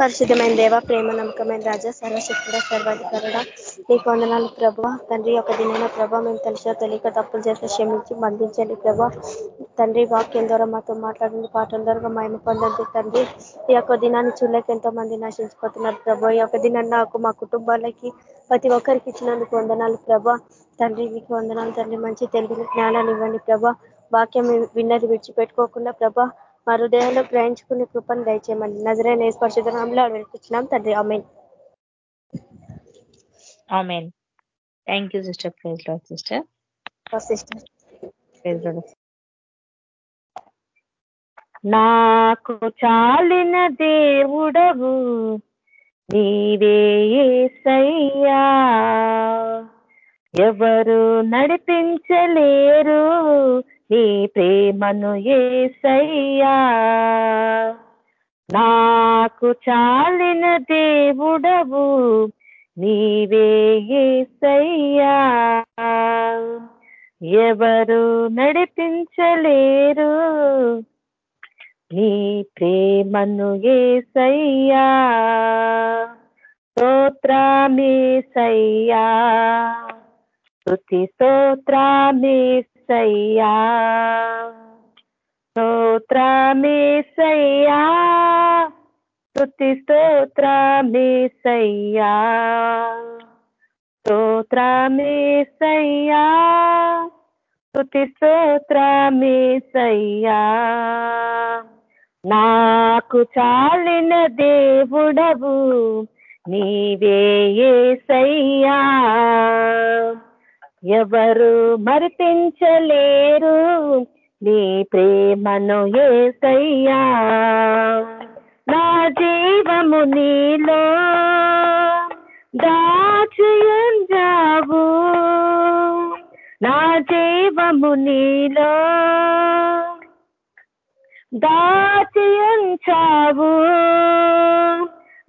పరిశుద్ధమైన దేవ ప్రేమ నమ్మకమైన రాజా సర్వశక్తుడ సర్వాధికారుడ నీకు వందనాలు ప్రభ. తండ్రి ఒక దినైన ప్రభ మేము తెలిసిన తెలియక తప్పులు చేసిన క్షమించి బంధించండి ప్రభ. తండ్రి వాక్యం ద్వారా మాతో మాట్లాడండి పాటల ద్వారా మేము పొందండి తండ్రి. ఈ యొక్క దినాన్ని చూడలేక ఎంతో మంది నశించిపోతున్నారు ప్రభ. ఈ యొక్క దినాన్ని నాకు మా కుటుంబాలకి ప్రతి ఒక్కరికి ఇచ్చినందుకు వందనాలు ప్రభ. తండ్రి మీకు వందనాలు తండ్రి. మంచి తెలివి జ్ఞానాన్ని ఇవ్వండి ప్రభ. వాక్యం విన్నది విడిచిపెట్టుకోకుండా ప్రభ మా హృదయంలో గ్రహించుకునే కృపను దయచేయమని. నజరైన స్పర్శనాంలో వెళ్తున్నాం తండ్రి. Amen amen. Thank you sister. Praise lord sister. Sister నాకు చాలిన దేవుడవు నీవే సయ్యా ఎవరు నడిపించలేరు నీ ప్రేమను ఏసయ్యా? నాకు చాలిన దేవుడవు నీవే ఏసయ్యా. ఎవరు నడిపించలేరు నీ ప్రేమను ఏసయ్యా? స్తోత్రమే సయ్యా స్తుతి స్తోత్రమే సయ్యా. స్తోత్రమేసయ్యా స్తుతి స్తోత్రమేసయ్యా స్తోత్రమేసయ్యా స్తుతి స్తోత్రమేసయ్యా నాకు చాలిన దేవుడవు నీవే సయ్యా. ఎవరు మరిపించలేరు? నీ ప్రేమను ఏసయ్యా. నా జీవము నీలో దాచియంజావు. నా జీవము నీలో దాచియంచావు.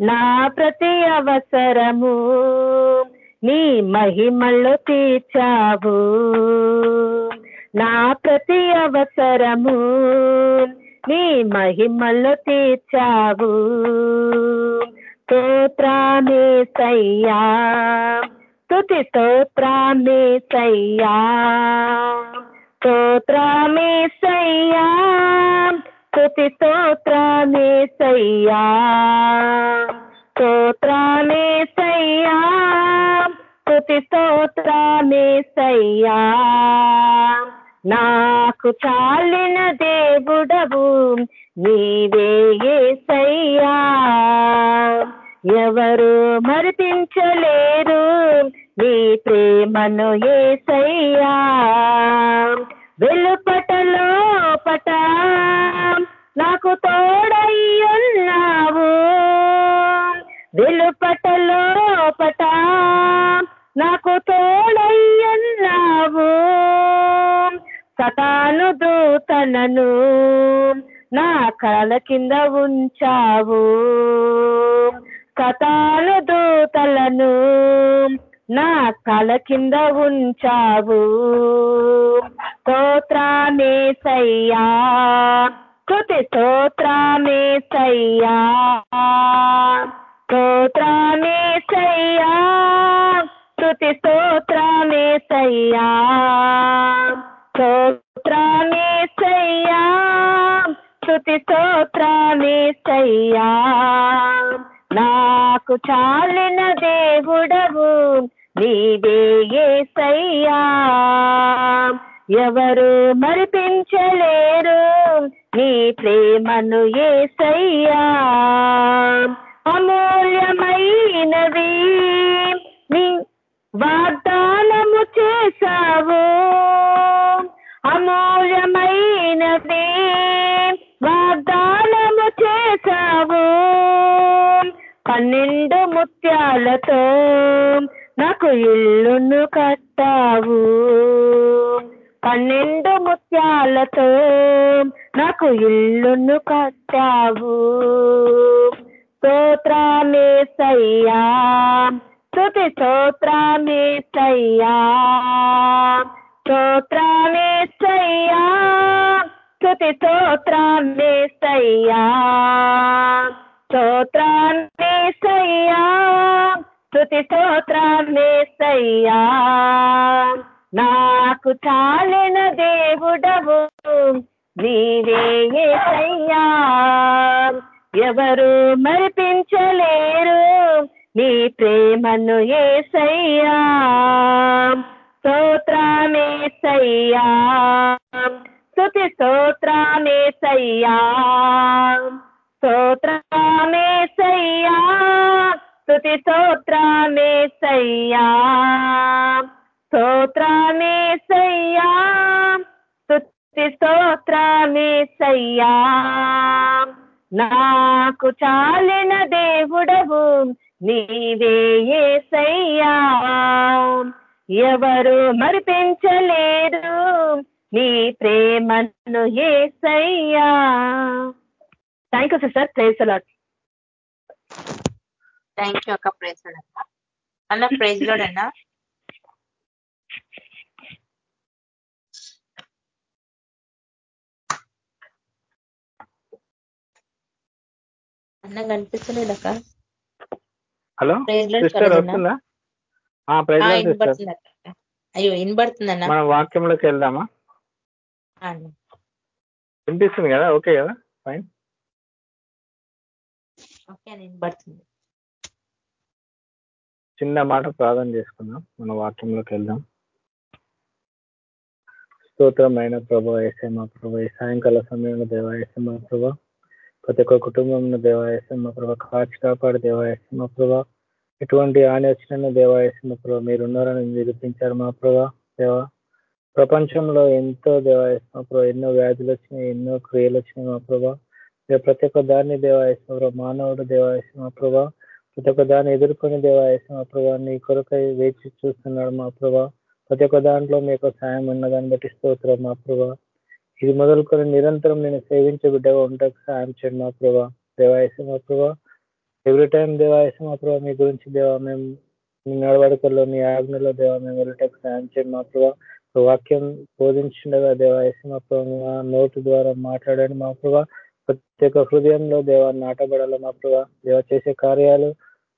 నా ప్రతి అవసరము నీ మహిమల్లో తీర్చావు. నా ప్రతి అవసరము నీ మహిమల్లో తీర్చావు. స్తోత్రామే సయ్యా స్తుతి స్తోత్రామే సయ్యా స్తోత్రామే సయ్యా స్తుతి స్తోత్రామే సయ్యా స్తోత్రామే సయ్యా స్తుతి స్తోత్రామే సయ్యా. నాకు చాలిన దేవుడవు నీవే సయ్యా. ఎవరు మరిపించలేరు నీ ప్రేమను ఏసయ్యా వెలుపటలో పట నాకు తోడయ్యున్నావు వెలుపటలో పట నాకు తోడయ్యన్నావు. సతాను దూతనను నా కళ కింద ఉంచావు. సతాను దూతలను నా కళ కింద ఉంచావు. స్తోత్రామే సయ్యా కృతి స్తోత్రామే సయ్యా స్తోత్రామే సయ్యా స్థుతి స్తోత్రామే సయ్యా. స్తోత్రామే సయ్యా. స్తుతి సయ్యా. నాకు చాలిన దేవుడవు నీవే సయ్యా. ఎవరు మరిపించలేరు నీ ప్రేమను ఏసయ్యా అమూల్యమైనవి వాగ్దానము చేశావు. పన్నెండు ముత్యాలతో నాకు ఇల్లును కట్టావు. పన్నెండు ముత్యాలతో నాకు ఇల్లును కట్టావు. స్తోత్రామే సయ్యా స్థుతి స్తోత్రామే సయ్యా స్తోత్రామే సయ్యా స్థుతి స్తోత్రాన్ని సయ్యా. స్తోత్రాన్ని సయ్యా. స్థుతి స్తోత్రాన్ని సయ్యా. నాకు చాలిన దేవుడవు నీవే సయ్యా. ఎవరు మరిపించలేరు నీ ప్రేమను ఏసయ్యా స్థుతి స్తోత్రమే సయ్యా. స్తోత్రమే సయ్యా. స్థుతి స్తోత్రమే సయ్యా. స్తోత్రమే సయ్యా. స్థుతి స్తోత్రమే సయ్యా. నాకు చాలిన దేవుడవు నీవే సయ్యా. ఎవరు మరిపించలేరు నీ ప్రేమను ఏసయ్యా. Thank you sister praise a lot thank you అక్క. ప్రైజ్ అన్న అన్న ప్రైజ్ లోడ్ అన్న. అన్న కనిపిస్తలేదు అక్క. హలో? సిస్టర్ వస్తుందా? అయ్యో వినబడుతుంది అన్న మనం వాక్యంలోకి వెళ్దామా. వినిపిస్తుంది కదా? ఓకే కదా? ఫైన్. చిన్న మాట ప్రార్థన చేసుకుందాం. మన వాక్యంలోకి వెళ్దాం. స్తోత్రమైన ప్రభా ఏసమ్మ ప్రభా ఈ సాయంకాల సమయంలో దేవా ఏసమ్మ ప్రభా ప్రతి ఒక్క కుటుంబంలో దేవా ఏసమ్మ ప్రభా కాచి కాపాడు దేవా ఏసమ్మ ప్రభా. ఎటువంటి హాని వచ్చిన దేవా ఏసమ్మ ప్రభా మీరు ఉన్నారని నిరూపించారు మా ప్రభా దేవా. ప్రపంచంలో ఎంతో దేవాయస్మప్రభ ఎన్నో వ్యాధులు వచ్చినాయి ఎన్నో క్రియలు వచ్చినాయి మా ప్రభా. ప్రతి ఒక్క దాన్ని దేవా మానవుడు దేవాయస్మప్రభ ప్రతి ఒక్క దాన్ని ఎదుర్కొని దేవాయస్మప్రభ నీ కొరకై వేచి చూస్తున్నాడు మా ప్రభా. ప్రతి ఒక్క దాంట్లో మీ యొక్క సాయం ఉన్నదాన్ని బట్టి స్తోత్రం మా ప్రభా. ఇది మొదలుకొని నిరంతరం నేను సేవించే బిడ్డగా ఉంటాకు సాయం చేయండి మా ప్రభా. దేవాయసం మా ప్రభా ఎవ్రీ టైం దేవాయసం మా ప్రభా మీ గురించి దేవా మేము మీ నడవడికల్లో మీ ఆజ్ఞలో దేవా మేము వెళ్ళటకు సాయం చేయండి మా ప్రభా. వాక్యం బోధించుండగా దేవాయసం మా మా నోటు ద్వారా మాట్లాడండి మా ప్రభా ప్రతి ఒక్క హృదయంలో దేవా నాటబడాలి మా ప్రభా దేవ చేసే కార్యాలు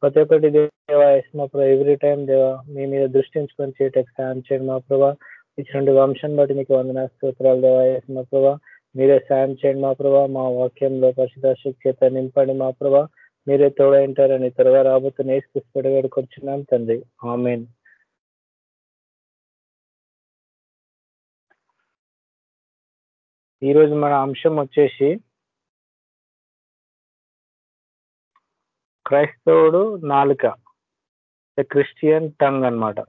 ప్రతి ఒక్కటి దేవా మా ప్రభా ఎవ్రీ టైం దేవా మీ మీద దృష్టి ఉంచుకొని చేయటకు సాయం చేయండి మా ప్రభా ఇచ్చినటువంటి వంశం బట్టి నీకు వందన స్తోత్రాలు దేవా మా ప్రభా మీరే సాయం చేయండి మా ప్రభా మా వాక్యంలో పరిశుద్ధ శిక్షత నింపండి మా ప్రభా మీరే తోడైంటారని త్వరగా రాబోతున్న నేర్చుకుని వేడుకొచ్చున్నాం తండ్రి. ఆమెన్. ఈరోజు మన అంశం వచ్చేసి క్రైస్తవుడు నాలుక క్రిస్టియన్ టంగ్ అన్నమాట.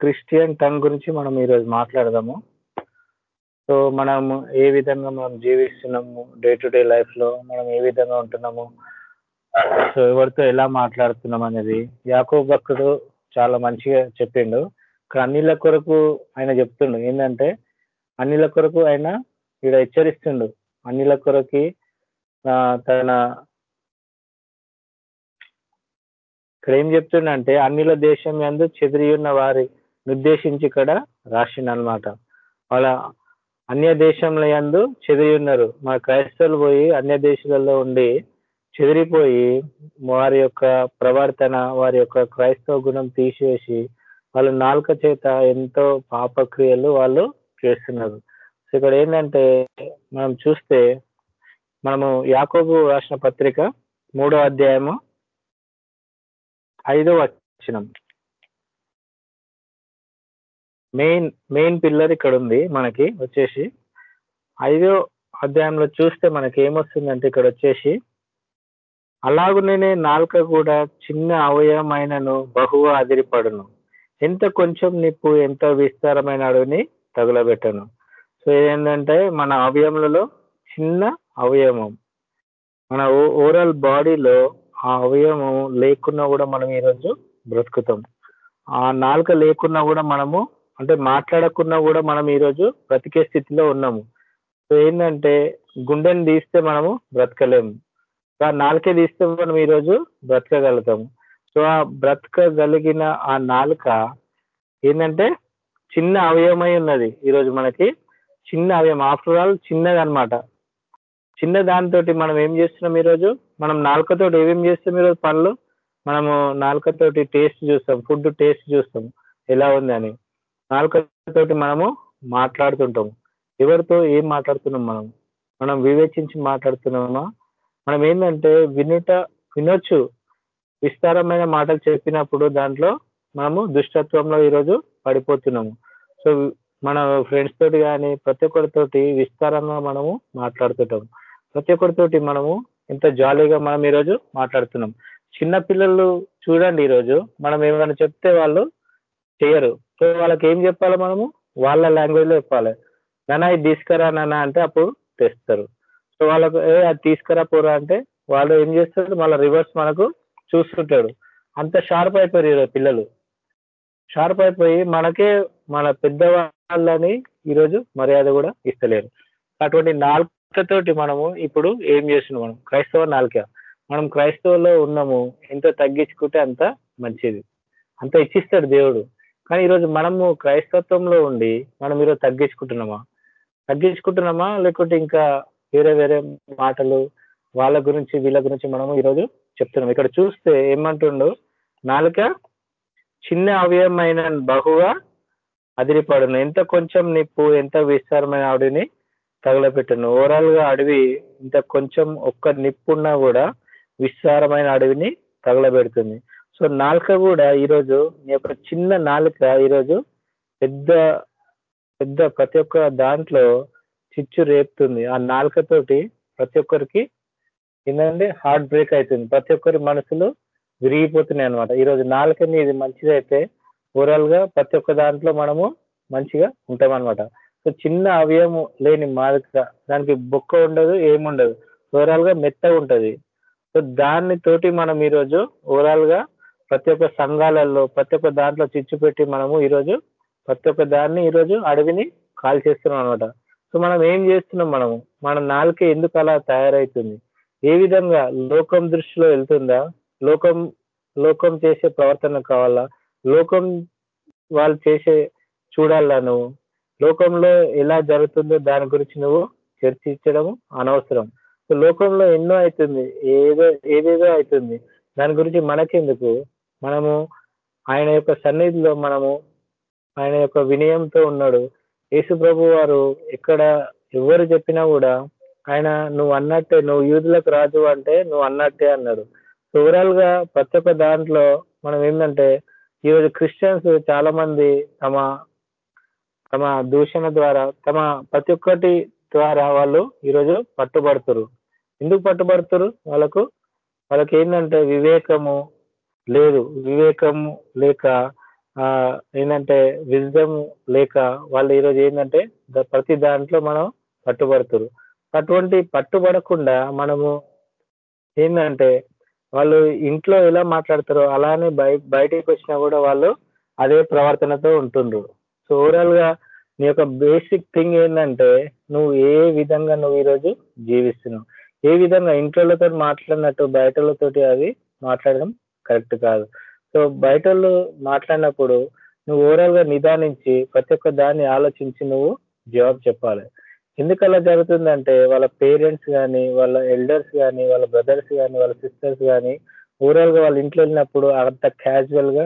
క్రిస్టియన్ టంగ్ గురించి మనం ఈరోజు మాట్లాడదాము. సో మనం ఏ విధంగా మనం జీవిస్తున్నాము డే టు డే లైఫ్లో మనం ఏ విధంగా ఉంటున్నాము సో ఎవరితో ఎలా మాట్లాడుతున్నాం అనేది యాకో భక్తుడు చాలా మంచిగా చెప్పిండు. కానీ అన్నిళ్ళ కొరకు ఆయన చెప్తుండు ఏంటంటే అన్నిల కొరకు ఆయన ఇక్కడ హెచ్చరిస్తుండు. అన్నిల కొరకి తన ఇక్కడ ఏం చెప్తుండంటే అన్నిల దేశం యందు చెదిరి ఉన్న వారి నిర్దేశించి ఇక్కడ రాసిండు అనమాట వాళ్ళ అన్య దేశంలో యందు చెదిరి ఉన్నారు మా క్రైస్తవులు పోయి అన్య దేశాలలో ఉండి చెదిరిపోయి వారి యొక్క ప్రవర్తన వారి యొక్క క్రైస్తవ గుణం తీసివేసి వాళ్ళు నాలుక చేత ఎంతో పాపక్రియలు వాళ్ళు చేస్తున్నారు. సో ఇక్కడ ఏంటంటే మనం చూస్తే మనము యాకోబు రాసిన పత్రిక మూడో అధ్యాయము ఐదో వచనం. మెయిన్ మెయిన్ పిల్లర్ ఇక్కడ ఉంది మనకి వచ్చేసి. ఐదో అధ్యాయంలో చూస్తే మనకి ఏమొస్తుందంటే ఇక్కడ వచ్చేసి అలాగునే నాలుక కూడా చిన్న అవయవమైనను బహుగా అదిరిపడును. ఎంత కొంచెం నిప్పు ఎంత విస్తారమైన అడవిని తగులబెట్టను. సో ఏంటంటే మన అవయములలో చిన్న అవయవం మన ఓవరాల్ బాడీలో ఆ అవయవం లేకున్నా కూడా మనం ఈరోజు బ్రతుకుతాం. ఆ నాలుక లేకున్నా కూడా మనము అంటే మాట్లాడకున్నా కూడా మనం ఈరోజు బ్రతికే స్థితిలో ఉన్నాము. సో ఏంటంటే గుండెని తీస్తే మనము బ్రతకలేము. సో ఆ నాలుకే తీస్తే మనం ఈరోజు బ్రతకగలుగుతాము. సో ఆ బ్రతకగలిగిన ఆ నాలుక ఏంటంటే చిన్న అవయవమై ఉన్నది. ఈరోజు మనకి చిన్న అవయవం. ఆఫ్టర్ ఆల్ చిన్నది అనమాట చిన్న దానితోటి మనం ఏం చేస్తున్నాం ఈరోజు? మనం నాలుకతోటి ఏమేమి చేస్తాం ఈరోజు పనులు? మనము నాలుకతోటి టేస్ట్ చూస్తాం. ఫుడ్ టేస్ట్ చూస్తాం. ఎలా ఉంది అని. నాలుకతోటి మనము మాట్లాడుతుంటాం. ఎవరితో ఏం మాట్లాడుతున్నాం మనం? మనం వివేచించి మాట్లాడుతున్నామా? మనం ఏంటంటే వినుట వినొచ్చు. విస్తారమైన మాటలు చెప్పినప్పుడు దాంట్లో మనము దుష్టత్వంలో ఈరోజు పడిపోతున్నాము. సో మన ఫ్రెండ్స్ తోటి కానీ ప్రతి ఒక్కరితోటి విస్తారంగా మనము మాట్లాడుతుంటాం ప్రతి ఒక్కరితోటి మనము ఎంత జాలీగా మనం ఈరోజు మాట్లాడుతున్నాం చిన్న పిల్లలు చూడండి ఈరోజు మనం ఏమైనా చెప్తే వాళ్ళు చేయరు. సో వాళ్ళకి ఏం చెప్పాలి మనము? వాళ్ళ లాంగ్వేజ్లో చెప్పాలి. నాన్న ఇది తీసుకురా నాన్న అంటే అప్పుడు తెస్తారు. సో వాళ్ళకు ఏ అది తీసుకురా పోరా అంటే వాళ్ళు ఏం చేస్తారు? మళ్ళీ రివర్స్ మనకు చూస్తుంటాడు అంత షార్ప్ అయిపోయారు ఈరోజు పిల్లలు. షార్ప్ అయిపోయి మనకే మన పెద్దవాళ్ళని ఈరోజు మర్యాద కూడా ఇస్తలేరు. అటువంటి నాలుకతోటి మనము ఇప్పుడు ఏం చేస్తున్నాం మనం? క్రైస్తవ నాలుక. మనం క్రైస్తవులో ఉన్నాము. ఎంత తగ్గించుకుంటే అంత మంచిది. అంత ఇచ్చిస్తాడు దేవుడు. కానీ ఈరోజు మనము క్రైస్తత్వంలో ఉండి మనం ఈరోజు తగ్గించుకుంటున్నామా? తగ్గించుకుంటున్నామా? లేకుంటే ఇంకా వేరే వేరే మాటలు వాళ్ళ గురించి వీళ్ళ గురించి మనము ఈరోజు చెప్తున్నాం. ఇక్కడ చూస్తే ఏమంటుండు? నాలుక చిన్న అవయమైన బహుగా అదిరిపడును. ఎంత కొంచెం నిప్పు ఎంత విస్తారమైన అడవిని తగలపెట్టును ఓవరాల్గా అడవి ఇంత కొంచెం ఒక్క నిప్పున్నా కూడా విస్తారమైన అడవిని తగలబెడుతుంది. సో నాలుక కూడా ఈరోజు నీ యొక్క చిన్న నాలుక ఈరోజు పెద్ద పెద్ద ప్రతి ఒక్క దాంట్లో చిచ్చు రేపుతుంది. ఆ నాలుకతోటి ప్రతి ఒక్కరికి ఏంటంటే హార్ట్ బ్రేక్ అవుతుంది. ప్రతి ఒక్కరి మనసులో విరిగిపోతున్నాయి అనమాట ఈరోజు నాలుకని ఇది మంచిదైతే ఓవరాల్గా ప్రతి ఒక్క దాంట్లో మనము మంచిగా ఉంటాం సో చిన్న అవయవము లేని మాదిక దానికి బొక్క ఉండదు ఏముండదు ఓవరాల్గా మెత్తగా ఉంటది. సో దాన్ని తోటి మనం ఈరోజు ఓవరాల్గా ప్రతి ఒక్క సంఘాలలో ప్రతి ఒక్క దాంట్లో చిచ్చు పెట్టి మనము ఈరోజు ప్రతి ఒక్క దాన్ని ఈరోజు అడవిని కాల్ చేస్తున్నాం అనమాట సో మనం ఏం చేస్తున్నాం మనము? మన నాలుక ఎందుకు అలా తయారవుతుంది ఏ విధంగా లోకం దృష్టిలో వెళ్తుందా? లోకం లోకం చేసే ప్రవర్తన కావాలా? లోకం వాళ్ళు చేసే చూడాలా నువ్వు? లోకంలో ఎలా జరుగుతుందో దాని గురించి నువ్వు చర్చించడం అనవసరం. లోకంలో ఎన్నో అవుతుంది. ఏదో ఏదేదో అవుతుంది. దాని గురించి మనకెందుకు? మనము ఆయన యొక్క సన్నిధిలో మనము ఆయన యొక్క వినయంతో ఉన్నాడు. యేసు ప్రభు వారు ఎక్కడ ఎవరు చెప్పినా కూడా ఆయన నువ్వు అన్నట్టే నువ్వు యూదులకు రాజు అంటే నువ్వు అన్నట్టే అన్నాడు ఓవరాల్గా ప్రతి ఒక్క దాంట్లో మనం ఏంటంటే ఈరోజు క్రిస్టియన్స్ చాలా మంది తమ తమ దూషణ ద్వారా తమ ప్రతి ఒక్కటి ద్వారా వాళ్ళు ఈరోజు పట్టుబడుతురు. ఎందుకు పట్టుబడుతురు? వాళ్ళకు వాళ్ళకి ఏంటంటే వివేకము లేదు. వివేకము లేక ఆ ఏంటంటే విజ్డమ్ లేక వాళ్ళు ఈరోజు ఏంటంటే ప్రతి దాంట్లో మనం పట్టుబడుతురు. అటువంటి పట్టుబడకుండా మనము ఏంటంటే వాళ్ళు ఇంట్లో ఎలా మాట్లాడతారో అలానే బయ బయటికి వచ్చినా కూడా వాళ్ళు అదే ప్రవర్తనతో ఉంటుండ్రు. సో ఓవరాల్గా నీ యొక్క బేసిక్ థింగ్ ఏంటంటే నువ్వు ఏ విధంగా నువ్వు ఈరోజు జీవిస్తున్నావు? ఏ విధంగా ఇంట్లోతో మాట్లాడినట్టు బయటలతోటి అవి మాట్లాడడం కరెక్ట్ కాదు. సో బయట మాట్లాడినప్పుడు నువ్వు ఓవరాల్గా నిదానించి ప్రతి ఒక్క దాన్ని ఆలోచించి నువ్వు జవాబు చెప్పాలి. ఎందుకు అలా జరుగుతుందంటే వాళ్ళ పేరెంట్స్ కానీ వాళ్ళ ఎల్డర్స్ కానీ వాళ్ళ బ్రదర్స్ కానీ వాళ్ళ సిస్టర్స్ కానీ ఓవరాల్గా వాళ్ళ ఇంట్లో వెళ్ళినప్పుడు అంత క్యాజువల్గా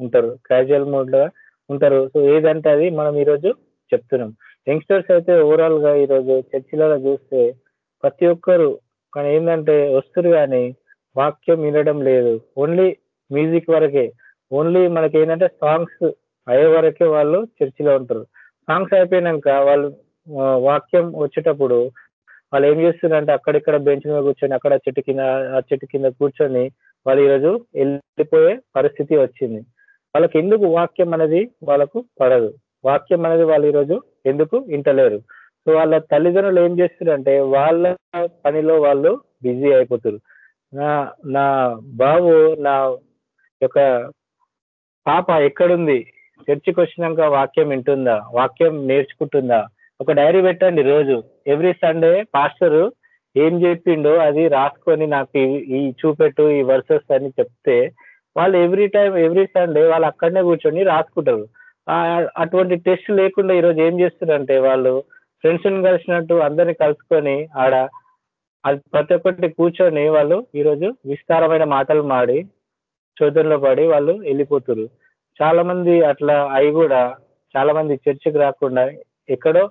ఉంటారు. క్యాజువల్ మోడ్గా ఉంటారు. సో ఏదంటే అది మనం ఈరోజు చెప్తున్నాం. యంగ్స్టర్స్ అయితే ఓవరాల్గా ఈరోజు చర్చిలలో చూస్తే ప్రతి ఒక్కరు కానీ ఏంటంటే వస్తురు కానీ వాక్యం వినడం లేదు. ఓన్లీ మ్యూజిక్ వరకే. ఓన్లీ మనకి ఏంటంటే సాంగ్స్ అయ్యే వరకే వాళ్ళు చర్చిలో ఉంటారు. సాంగ్స్ అయిపోయినాక వాళ్ళు వాక్యం వచ్చేటప్పుడు వాళ్ళు ఏం చేస్తున్నారంటే అక్కడిక్కడ బెంచ్ మీద కూర్చొని అక్కడ చెట్టు కింద ఆ చెట్టు కింద కూర్చొని వాళ్ళు ఈరోజు వెళ్ళిపోయే పరిస్థితి వచ్చింది. వాళ్ళకి ఎందుకు వాక్యం అనేది వాళ్ళకు పడదు. వాక్యం అనేది వాళ్ళు ఈరోజు ఎందుకు వింటలేరు? సో వాళ్ళ తల్లిదండ్రులు ఏం చేస్తున్నారంటే వాళ్ళ పనిలో వాళ్ళు బిజీ అయిపోతారు. నా నా బాబు నా యొక్క పాప ఎక్కడుంది? చర్చికి వచ్చినాక వాక్యం వింటుందా? వాక్యం నేర్చుకుంటుందా? ఒక డైరీ పెట్టండి రోజు. ఎవ్రీ సండే పాస్టర్ ఏం చెప్పిండో అది రాసుకొని నాకు ఈ- ఈ చూపెట్టు ఈ వర్సెస్ అని చెప్తే వాళ్ళు ఎవ్రీ టైం ఎవ్రీ సండే వాళ్ళు అక్కడనే కూర్చొని రాసుకుంటారు. ఆ, అటువంటి టెస్ట్ లేకుండా ఈరోజు ఏం చేస్తున్నారంటే వాళ్ళు ఫ్రెండ్స్ కలిసినట్టు అందరిని కలుసుకొని ఆడ అది ప్రతి ఒక్కటి కూర్చొని వాళ్ళు ఈరోజు విస్తారమైన మాటలు మాడి చోదనలో పడి వాళ్ళు వెళ్ళిపోతున్నారు చాలా మంది అట్లా అయి కూడా చాలా మంది చర్చికి రాకుండా ఎక్కడో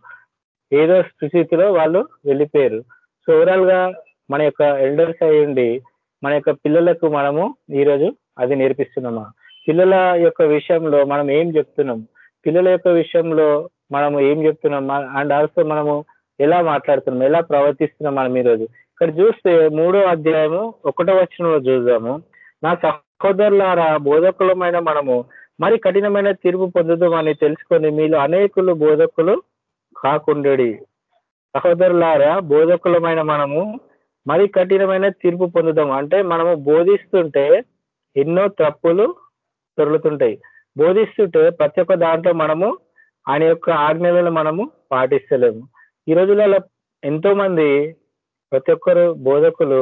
ఏదో స్థితిలో వాళ్ళు వెళ్ళిపోయారు. సో ఓవరాల్గా మన యొక్క ఎల్డర్స్ అయ్యండి మన యొక్క పిల్లలకు మనము ఈరోజు అది నేర్పిస్తున్నామా? పిల్లల యొక్క విషయంలో మనం ఏం చెప్తున్నాం? పిల్లల యొక్క విషయంలో మనము ఏం చెప్తున్నాం? అండ్ ఆల్సో మనము ఎలా మాట్లాడుతున్నాం? ఎలా ప్రవర్తిస్తున్నాం మనం ఈరోజు? ఇక్కడ చూస్తే మూడో అధ్యాయము ఒకటో వచనంలో చూద్దాము. నా సహోదరులారా బోధకులమైన మనము మరి కఠినమైన తీర్పు పొందుదామని తెలుసుకొని మీలో అనేకులు బోధకులు కాకుండేడి. సహోదరులారా బోధకులమైన మనము మరి కఠినమైన తీర్పు పొందుదాం అంటే మనము బోధిస్తుంటే ఎన్నో తప్పులు పెరుగుతుంటాయి బోధిస్తుంటే ప్రతి ఒక్క దాంట్లో మనము ఆయన యొక్క ఆజ్ఞలను మనము పాటిస్తలేము. ఈ రోజులలో ఎంతో మంది ప్రతి ఒక్కరు బోధకులు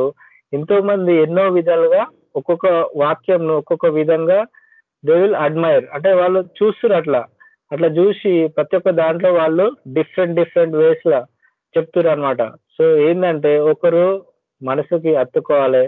ఎంతో మంది ఎన్నో విధాలుగా ఒక్కొక్క వాక్యంను ఒక్కొక్క విధంగా దే విల్ అడ్మైర్ అంటే వాళ్ళు చూస్తున్నారు అట్లా అట్లా చూసి ప్రతి ఒక్క దాంట్లో వాళ్ళు డిఫరెంట్ డిఫరెంట్ వేస్ లా సో ఏంటంటే ఒకరు మనసుకి అత్తుకోవాలి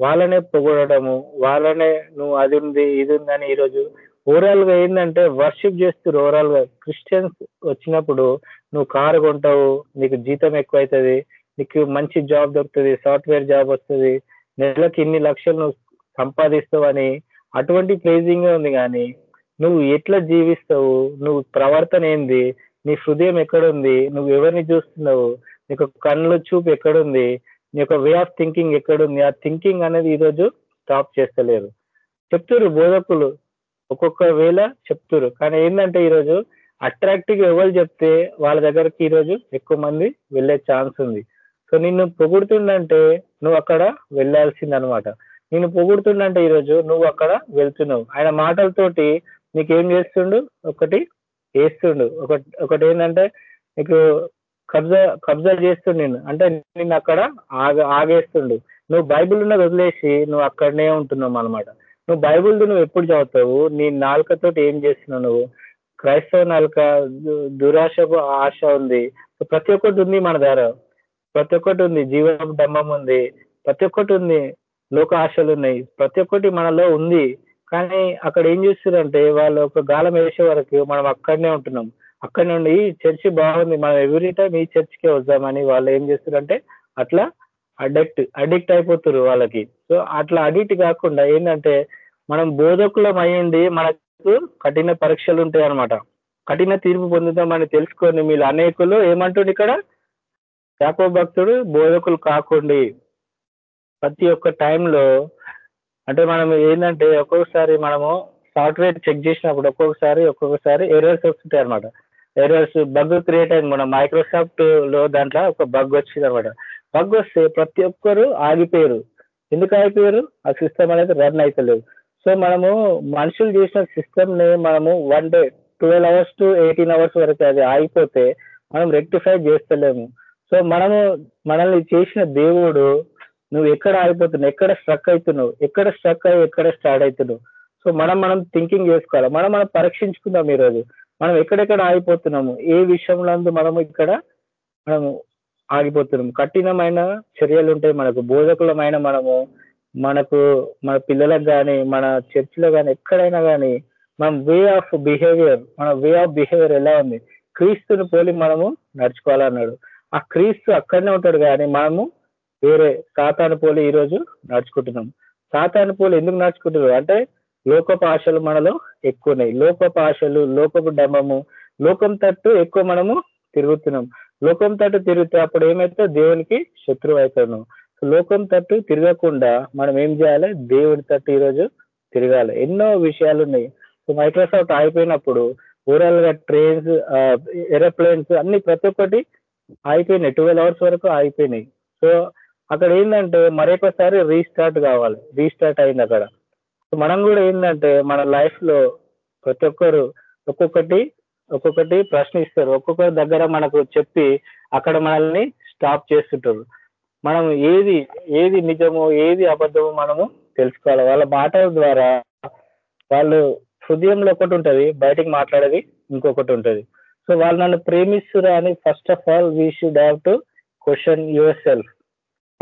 వాళ్ళనే పొగడటము, వాళ్ళనే నువ్వు అది ఉంది ఇది ఉంది అని ఈరోజు ఓవరాల్గా ఏంటంటే వర్షిప్ చేస్తారు ఓవరాల్గా క్రిస్టియన్స్ వచ్చినప్పుడు నువ్వు కారు కొంటావు నీకు జీతం ఎక్కువ అవుతుంది నీకు మంచి జాబ్ దొరుకుతుంది సాఫ్ట్వేర్ జాబ్ వస్తుంది నెలకి ఇన్ని లక్షలు నువ్వు సంపాదిస్తావు అని అటువంటి ప్లేజింగ్ ఉంది కానీ నువ్వు ఎట్లా జీవిస్తావు? నువ్వు ప్రవర్తన ఏంది? నీ హృదయం ఎక్కడుంది? నువ్వు ఎవరిని చూస్తున్నావు? నీకు కళ్ళ చూపు ఎక్కడుంది? నీ యొక్క వే ఆఫ్ థింకింగ్ ఎక్కడుంది? ఆ థింకింగ్ అనేది ఈరోజు స్టాప్ చేస్తలేరు. చెప్తురు బోధకులు. ఒక్కొక్క వేళ చెప్తురు కానీ ఏంటంటే ఈరోజు అట్రాక్టివ్ ఎవరు చెప్తే వాళ్ళ దగ్గరికి ఈరోజు ఎక్కువ మంది వెళ్ళే ఛాన్స్ ఉంది. సో నిన్ను పొగుడుతుండంటే నువ్వు అక్కడ వెళ్ళాల్సింది అనమాట నిన్ను పొగుడుతుండంటే ఈరోజు నువ్వు అక్కడ వెళ్తున్నావు. ఆయన మాటలతోటి నీకేం చేస్తుండు? ఒకటి వేస్తుండు ఒకటి ఒకటి ఏంటంటే నీకు కబ్జా కబ్జా చేస్తుండు నేను అంటే నిన్ను అక్కడ ఆగ ఆగేస్తుండు. నువ్వు బైబిల్ ఉన్నది వదిలేసి నువ్వు అక్కడనే ఉంటున్నావు అనమాట నువ్వు బైబిల్ నువ్వు ఎప్పుడు చదువుతావు? నీ నాలుకతోటి ఏం చేస్తున్నావు నువ్వు? క్రైస్తవ నాలుక దురాశకు ఆశ ఉంది. ప్రతి ఒక్కటి ఉంది మన దగ్గర ప్రతి ఒక్కటి ఉంది. జీవన డంబం ఉంది. ప్రతి ఒక్కటి ఉంది. లోక ఆశలు ఉన్నాయి. ప్రతి ఒక్కటి మనలో ఉంది. కానీ అక్కడ ఏం చేస్తారంటే వాళ్ళు ఒక గాలం వేసే వరకు మనం అక్కడనే ఉంటున్నాం. అక్కడ నుండి చర్చి బాగుంది మనం ఎవ్రీ టైం ఈ చర్చ్కే వద్దామని వాళ్ళు ఏం చేస్తారంటే అట్లా అడిక్ట్ అడిక్ట్ అయిపోతారు వాళ్ళకి. సో అట్లా అడిక్ట్ కాకుండా ఏంటంటే మనం బోధకులం అయ్యింది మనకు కఠిన పరీక్షలు ఉంటాయి అనమాట కఠిన తీర్పు పొందుతామని తెలుసుకొని మీరు అనేకులు ఏమంటుంది ఇక్కడ? యాకో భక్తుడు బోధకులు కాకండి. ప్రతి ఒక్క టైంలో అంటే మనం ఏంటంటే ఒక్కొక్కసారి మనము సాఫ్ట్వేర్ చెక్ చేసినప్పుడు ఒక్కొక్కసారి ఒక్కొక్కసారి ఎర్రర్స్ వస్తుంటాయి అనమాట ఎర్రర్స్ బగ్ క్రియేట్ అయింది మన మైక్రోసాఫ్ట్లో దాంట్లో ఒక బగ్ వచ్చింది అనమాట బగ్ వస్తే ప్రతి ఒక్కరు ఆగిపోయారు. ఎందుకు ఆగిపోయారు? ఆ సిస్టమ్ అనేది రన్ అవుతలేదు సో మనము మనుషులు చేసిన సిస్టమ్ని మనము one day twelve hours to eighteen hours వరకు అది ఆగిపోతే మనం రెక్టిఫై చేస్తలేము. సో మనము మనల్ని చేసిన దేవుడు నువ్వు ఎక్కడ ఆగిపోతున్నావు? ఎక్కడ స్ట్రక్ అవుతున్నావు? ఎక్కడ స్ట్రక్ అయ్యి ఎక్కడ స్టార్ట్ అవుతున్నావు? సో మనం మనం థింకింగ్ చేసుకోవాలి. మనం మనం పరీక్షించుకుందాం ఈరోజు. మనం ఎక్కడెక్కడ ఆగిపోతున్నాము? ఏ విషయంలో మనము ఇక్కడ మనము ఆగిపోతున్నాం కఠినమైన చర్యలు ఉంటాయి మనకు బోధకులమైన మనము మనకు మన పిల్లలకు కానీ మన చర్చిలో కానీ ఎక్కడైనా కానీ మన వే ఆఫ్ బిహేవియర్ మన వే ఆఫ్ బిహేవియర్ ఎలా ఉంది? క్రీస్తుని పోలి మనము నడుచుకోవాలన్నాడు. ఆ క్రీస్తు అక్కడనే ఉంటాడు కానీ మనము వేరే సాతాను పోలి ఈరోజు నడుచుకుంటున్నాం. సాతాను పోలి ఎందుకు నడుచుకుంటున్నారు? అంటే లోకపు ఆశలు మనలో ఎక్కువ ఉన్నాయి లోకపు ఆశలు లోకపు డమము లోకం తట్టు ఎక్కువ మనము తిరుగుతున్నాం. లోకం తట్టు తిరిగితే అప్పుడు ఏమైతే దేవునికి శత్రువు అవుతాను లోకం తట్టు తిరగకుండా మనం ఏం చేయాలి? దేవుడి తట్టు ఈరోజు తిరగాలి. ఎన్నో విషయాలు ఉన్నాయి. సో మైక్రోసాఫ్ట్ అయిపోయినప్పుడు ఓవరాల్గా ట్రైన్స్ ఏరోప్లేన్స్ అన్ని ప్రతి ఒక్కటి అయిపోయినాయి ట్వెల్వ్ అవర్స్ వరకు అయిపోయినాయి సో అక్కడ ఏంటంటే మరొకసారి రీస్టార్ట్ కావాలి. రీస్టార్ట్ అయింది అక్కడ. సో మనం కూడా ఏంటంటే మన లైఫ్లో ప్రతి ఒక్కరు ఒక్కొక్కటి ఒక్కొక్కటి ప్రశ్నిస్తారు. ఒక్కొక్కరి దగ్గర మనకు చెప్పి అక్కడ మనల్ని స్టాప్ చేస్తుంటారు. మనం ఏది ఏది నిజమో ఏది అబద్ధమో మనము తెలుసుకోవాలి. వాళ్ళ మాటల ద్వారా వాళ్ళు హృదయంలో ఒకటి ఉంటుంది బయటికి మాట్లాడేది ఇంకొకటి ఉంటుంది. సో వాళ్ళు నన్ను ప్రేమిస్తురా అని first of all we should have to question yourself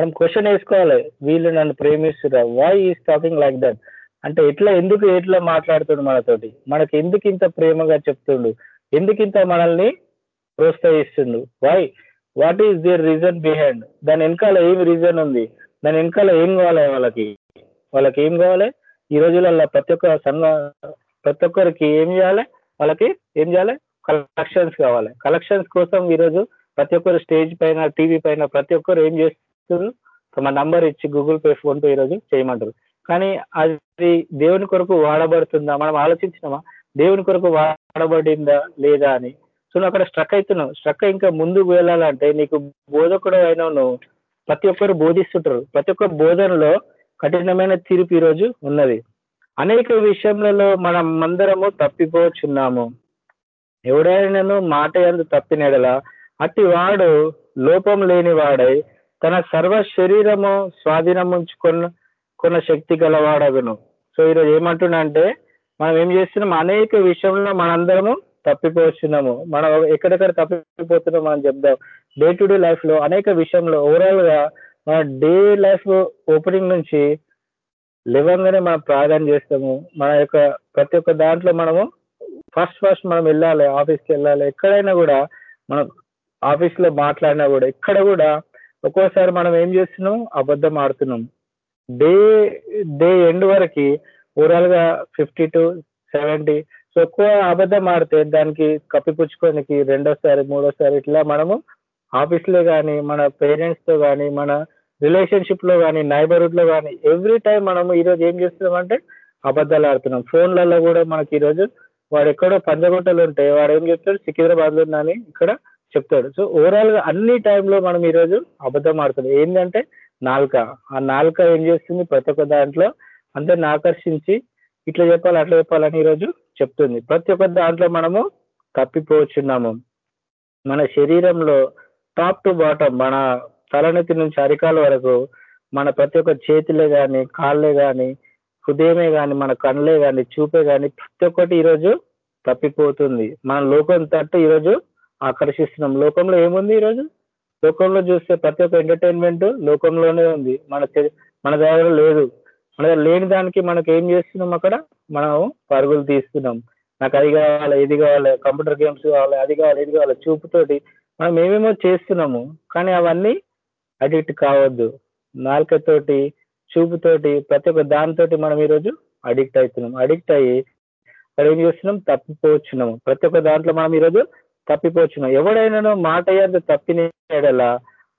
మనం క్వశ్చన్ వేసుకోవాలి. వీళ్ళు నన్ను ప్రేమిస్తురా? Why is talking like that అంటే ఎట్లా ఎందుకు ఎట్లా మాట్లాడుతుండు మనతోటి? మనకి ఎందుకు ఇంత ప్రేమగా చెప్తుండు? ఎందుకు ఇంత మనల్ని ప్రోత్సహిస్తుండు? Why what is their reason behind దాని వెనకాల ఏం రీజన్ ఉంది? దాని వెనకాల ఏం కావాలి వాళ్ళకి? వాళ్ళకి ఏం కావాలి? ఈ రోజులలో ప్రతి ఒక్క సన్న ప్రతి ఒక్కరికి ఏం చేయాలి? వాళ్ళకి ఏం చేయాలి? కలెక్షన్స్ కావాలి. కలెక్షన్స్ కోసం ఈరోజు ప్రతి ఒక్కరు స్టేజ్ పైన టీవీ పైన ప్రతి ఒక్కరు ఏం చేస్తారు తమ నంబర్ ఇచ్చి గూగుల్ పే ఫోన్ పే ఈరోజు చేయమంటారు. కానీ అది దేవుని కొరకు వాడబడుతుందా? మనం ఆలోచించినామా? దేవుని కొరకు వాడబడిందా? లేదా అని. సో నువ్వు అక్కడ స్ట్రక్ అవుతున్నావు. స్ట్రక్ ఇంకా ముందుకు వెళ్ళాలంటే నీకు బోధకుడు అయినా నువ్వు ప్రతి ఒక్కరు బోధిస్తుంటారు. ప్రతి ఒక్క బోధనలో కఠినమైన తీర్పు ఈరోజు ఉన్నది. అనేక విషయంలో మనం అందరము తప్పిపోచున్నాము. ఎవడైనాను మాట ఎందు తప్పినడలా అట్టి వాడు లోపం లేని వాడై తన సర్వ శరీరము స్వాధీనముంచుకున్న కొన్న శక్తి గలవాడగును. సో ఈరోజు ఏమంటున్నా అంటే మనం ఏం చేస్తున్నాం? అనేక విషయంలో మనందరము తప్పిపోతున్నాము మనం ఎక్కడెక్కడ తప్పిపోతున్నాం మనం చెప్దాం. డే టు డే లైఫ్లో అనేక విషయంలో ఓవరాల్గా మన డే లైఫ్ ఓపెనింగ్ నుంచి లేవంగానే మనం ప్రార్థన చేస్తాము. మన యొక్క ప్రతి ఒక్క దాంట్లో మనము ఫస్ట్ ఫస్ట్ మనం వెళ్ళాలి ఆఫీస్కి వెళ్ళాలి. ఎక్కడైనా కూడా మనం ఆఫీస్లో మాట్లాడినా కూడా ఎక్కడ కూడా ఒక్కోసారి మనం ఏం చేస్తున్నాం? అబద్ధం ఆడుతున్నాం. డే డే ఎండ్ వరకు ఓవరాల్గా ఫిఫ్టీ టు సెవెంటీ. సో ఎక్కువ అబద్ధం ఆడితే దానికి కప్పిపుచ్చుకోనికి రెండోసారి మూడోసారి ఇట్లా మనము ఆఫీస్లో కానీ మన పేరెంట్స్తో కానీ మన రిలేషన్షిప్లో కానీ నైబర్హుడ్లో కానీ ఎవ్రీ టైం మనము ఈరోజు ఏం చేస్తున్నాం అంటే అబద్ధాలు ఆడుతున్నాం. ఫోన్లలో కూడా మనకి ఈరోజు వాడు ఎక్కడో పంజగుట్టలు ఉంటే వాడు ఏం చెప్తాడు సికింద్రాబాద్లో అని ఇక్కడ చెప్తాడు. సో ఓవరాల్గా అన్ని టైంలో మనం ఈరోజు అబద్ధం ఆడుతున్నాం. ఏంటంటే నాలుక. ఆ నాలుక ఏం చేస్తుంది? ప్రతి ఒక్క దాంట్లో అందరిని ఆకర్షించి ఇట్లా చెప్పాలి అట్లా చెప్పాలని ఈరోజు చెప్తుంది. ప్రతి ఒక్క దాంట్లో మనము తప్పిపోచున్నాము. మన శరీరంలో టాప్ టు బాటమ్ మన తలనెత్తి నుంచి అరికాల వరకు మన ప్రతి ఒక్క చేతులే కానీ కాళ్ళే కానీ హృదయమే కానీ మన కళ్ళే కానీ చూపే కానీ ప్రతి ఒక్కటి ఈరోజు తప్పిపోతుంది. మన లోకం తట్టు ఈరోజు ఆకర్షిస్తున్నాం. లోకంలో ఏముంది ఈరోజు? లోకంలో చూస్తే ప్రతి ఒక్క ఎంటర్టైన్మెంట్ లోకంలోనే ఉంది. మన మన దగ్గర లేదు. మన దగ్గర లేని దానికి మనకి ఏం చేస్తున్నాం అక్కడ? మనం పరుగులు తీస్తున్నాం. నాకు అది కావాలి ఇది కావాలి కంప్యూటర్ గేమ్స్ కావాలి అది కావాలి ఇది కావాలి చూపుతోటి మనం ఏమేమో చేస్తున్నాము. కానీ అవన్నీ అడిక్ట్ కావద్దు. నాలుకతోటి చూపుతోటి ప్రతి ఒక్క దానితోటి మనం ఈరోజు అడిక్ట్ అవుతున్నాం. అడిక్ట్ అయ్యి అక్కడ ఏం చేస్తున్నాం? తప్పిపోవచ్చున్నాము ప్రతి ఒక్క దాంట్లో మనం ఈరోజు తప్పిపోచును. ఎవడైనాను మాట ఎందు తప్పిన ఎడల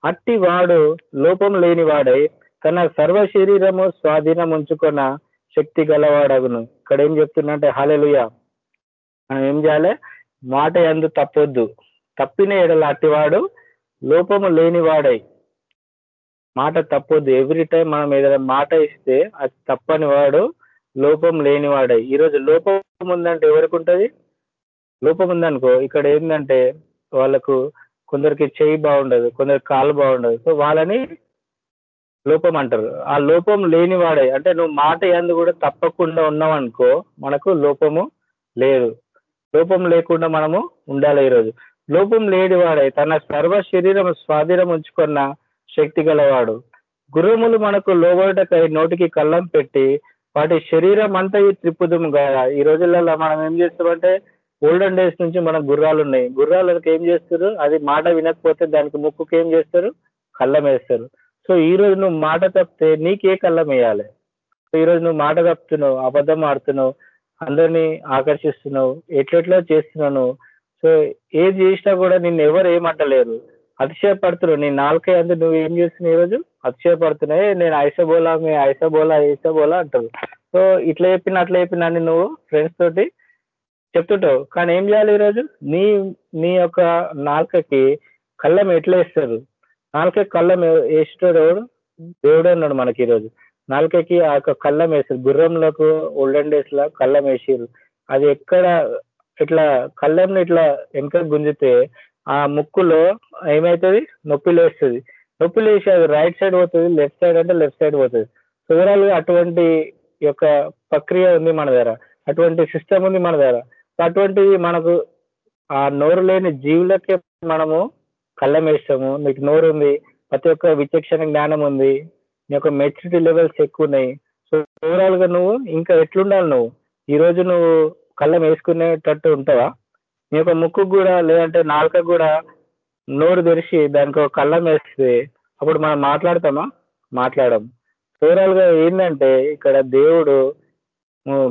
అట్టి వాడు లోపం లేని వాడై తన సర్వ శరీరము స్వాధీనం ఉంచుకున్న శక్తి గలవాడగును. ఇక్కడ ఏం చెప్తున్నంటే హాలెలుయ! మనం ఏం చేయాలి? మాట ఎందు తప్పొద్దు. తప్పిన ఎడల అట్టివాడు లోపము లేనివాడై మాట తప్పొద్దు. ఎవ్రీ టైం మనం ఏదైనా మాట ఇస్తే అది తప్పని వాడు లోపం లేనివాడై. ఈరోజు లోపం ఉందంటే ఎవరికి ఉంటుంది? లోపం ఉందనుకో ఇక్కడ ఏంటంటే వాళ్ళకు కొందరికి చెయ్యి బాగుండదు కొందరికి కాలు బాగుండదు. సో వాళ్ళని లోపం అంటారు. ఆ లోపం లేనివాడే అంటే నువ్వు మాట ఎందు కూడా తప్పకుండా ఉన్నావు అనుకో మనకు లోపము లేదు. లోపం లేకుండా మనము ఉండాలి ఈరోజు. లోపం లేనివాడే తన సర్వ శరీరం స్వాధీనం ఉంచుకున్న శక్తి గలవాడు. గుర్రములు మనకు లోబడటకై నోటికి కళ్ళం పెట్టి వాటి శరీరం అంతా ఈ త్రిప్పుదము కదా ఈ రోజులలో మనం ఏం చేస్తామంటే ఓల్డెన్ డేస్ నుంచి మనకు గుర్రాలు ఉన్నాయి. గుర్రాలకు ఏం చేస్తారు? అది మాట వినకపోతే దానికి ముక్కుకి ఏం చేస్తారు? కళ్ళం వేస్తారు. సో ఈ రోజు నువ్వు మాట తప్పితే నీకే కళ్ళం వేయాలి. ఈ రోజు నువ్వు మాట తప్పుతున్నావు అబద్ధం ఆడుతున్నావు అందరినీ ఆకర్షిస్తున్నావు ఎట్లెట్లో చేస్తున్నావు? నువ్వు. సో ఏది చేసినా కూడా నిన్ను ఎవరు ఏమంటలేరు. అతిశయపడుతున్నావు. నీ నాలుకే అందు నువ్వు ఏం చేస్తున్నావు ఈరోజు అతిశయపడుతున్నాయి నేను ఐసబోలా మీ ఐసబోలా ఐసబోలా అంటారు. సో ఇట్లా చెప్పిన అట్లా చెప్పిన అని నువ్వు ఫ్రెండ్స్ తోటి చెప్తుంటావు. కానీ ఏం చేయాలి ఈరోజు? నీ నీ యొక్క నాలుకకి కళ్ళం ఎట్లా వేస్తారు? నాలుకకి కళ్ళం వేసేటోడు ఎవడు? దేవుడే ఉన్నాడు మనకి ఈరోజు. నాలుకకి ఆ యొక్క కళ్ళం వేస్తారు. గుర్రంలోకి ఓల్డెన్ డేస్ లా కళ్ళం వేసారు అది ఎక్కడ ఇట్లా కళ్ళంని ఇట్లా వెనక గుంజితే ఆ ముక్కులో ఏమవుతుంది నొప్పి లేస్తుంది నొప్పి లేచి అది రైట్ సైడ్ పోతుంది లెఫ్ట్ సైడ్ అంటే లెఫ్ట్ సైడ్ పోతుంది. సువరాలు అటువంటి యొక్క ప్రక్రియ ఉంది మన దగ్గర. అటువంటి సిస్టమ్ ఉంది మన దగ్గర. అటువంటివి మనకు ఆ నోరు లేని జీవులకే మనము కళ్ళం వేస్తాము. నీకు నోరు ఉంది ప్రతి ఒక్క విచక్షణ జ్ఞానం ఉంది నీ యొక్క మెచ్యూరిటీ లెవెల్స్ ఎక్కువ ఉన్నాయి. సో ఓవరాల్గా నువ్వు ఇంకా ఎట్లుండాలి నువ్వు? ఈ రోజు నువ్వు కళ్ళం వేసుకునేటట్టు ఉంటావా? నీ యొక్క ముక్కు కూడా లేదంటే నాలుక కూడా నోరు తెరిచి దానికి ఒక కళ్ళం వేస్తే అప్పుడు మనం మాట్లాడతామా? మాట్లాడము. ఓవరాల్గా ఏంటంటే ఇక్కడ దేవుడు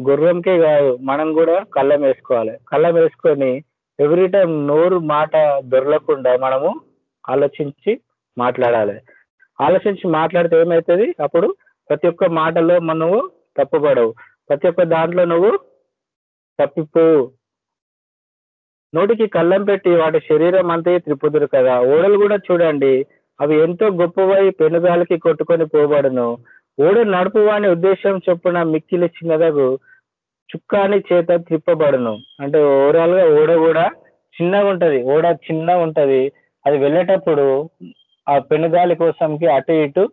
గుర్రంకే కాదు మనం కూడా కళ్ళం వేసుకోవాలి. కళ్ళం వేసుకొని ఎవ్రీ టైం నోరు మాట దొరలకుండా మనము ఆలోచించి మాట్లాడాలి. ఆలోచించి మాట్లాడితే ఏమవుతుంది అప్పుడు ప్రతి ఒక్క మాటలో నువ్వు తప్పుపడవు. ప్రతి ఒక్క దాంట్లో నువ్వు తప్పిపోవు నోటికి కళ్ళం పెట్టి వాటి శరీరం అంతే త్రిపుదురు కదా. ఓడలు కూడా చూడండి. అవి ఎంతో గొప్పవై పెనుగాలకి కొట్టుకొని పోబడును. ఓడ నడుపువాని ఉద్దేశం చొప్పున మిక్కిలి చిన్నదగు చుక్కాని చేత త్రిప్పబడును అంటే ఓవరాల్గా ఓడ కూడా చిన్నగా ఉంటది. ఓడ చిన్నగా ఉంటది. అది వెళ్ళేటప్పుడు ఆ పెనుగాలి కోసంకి అటు ఇటు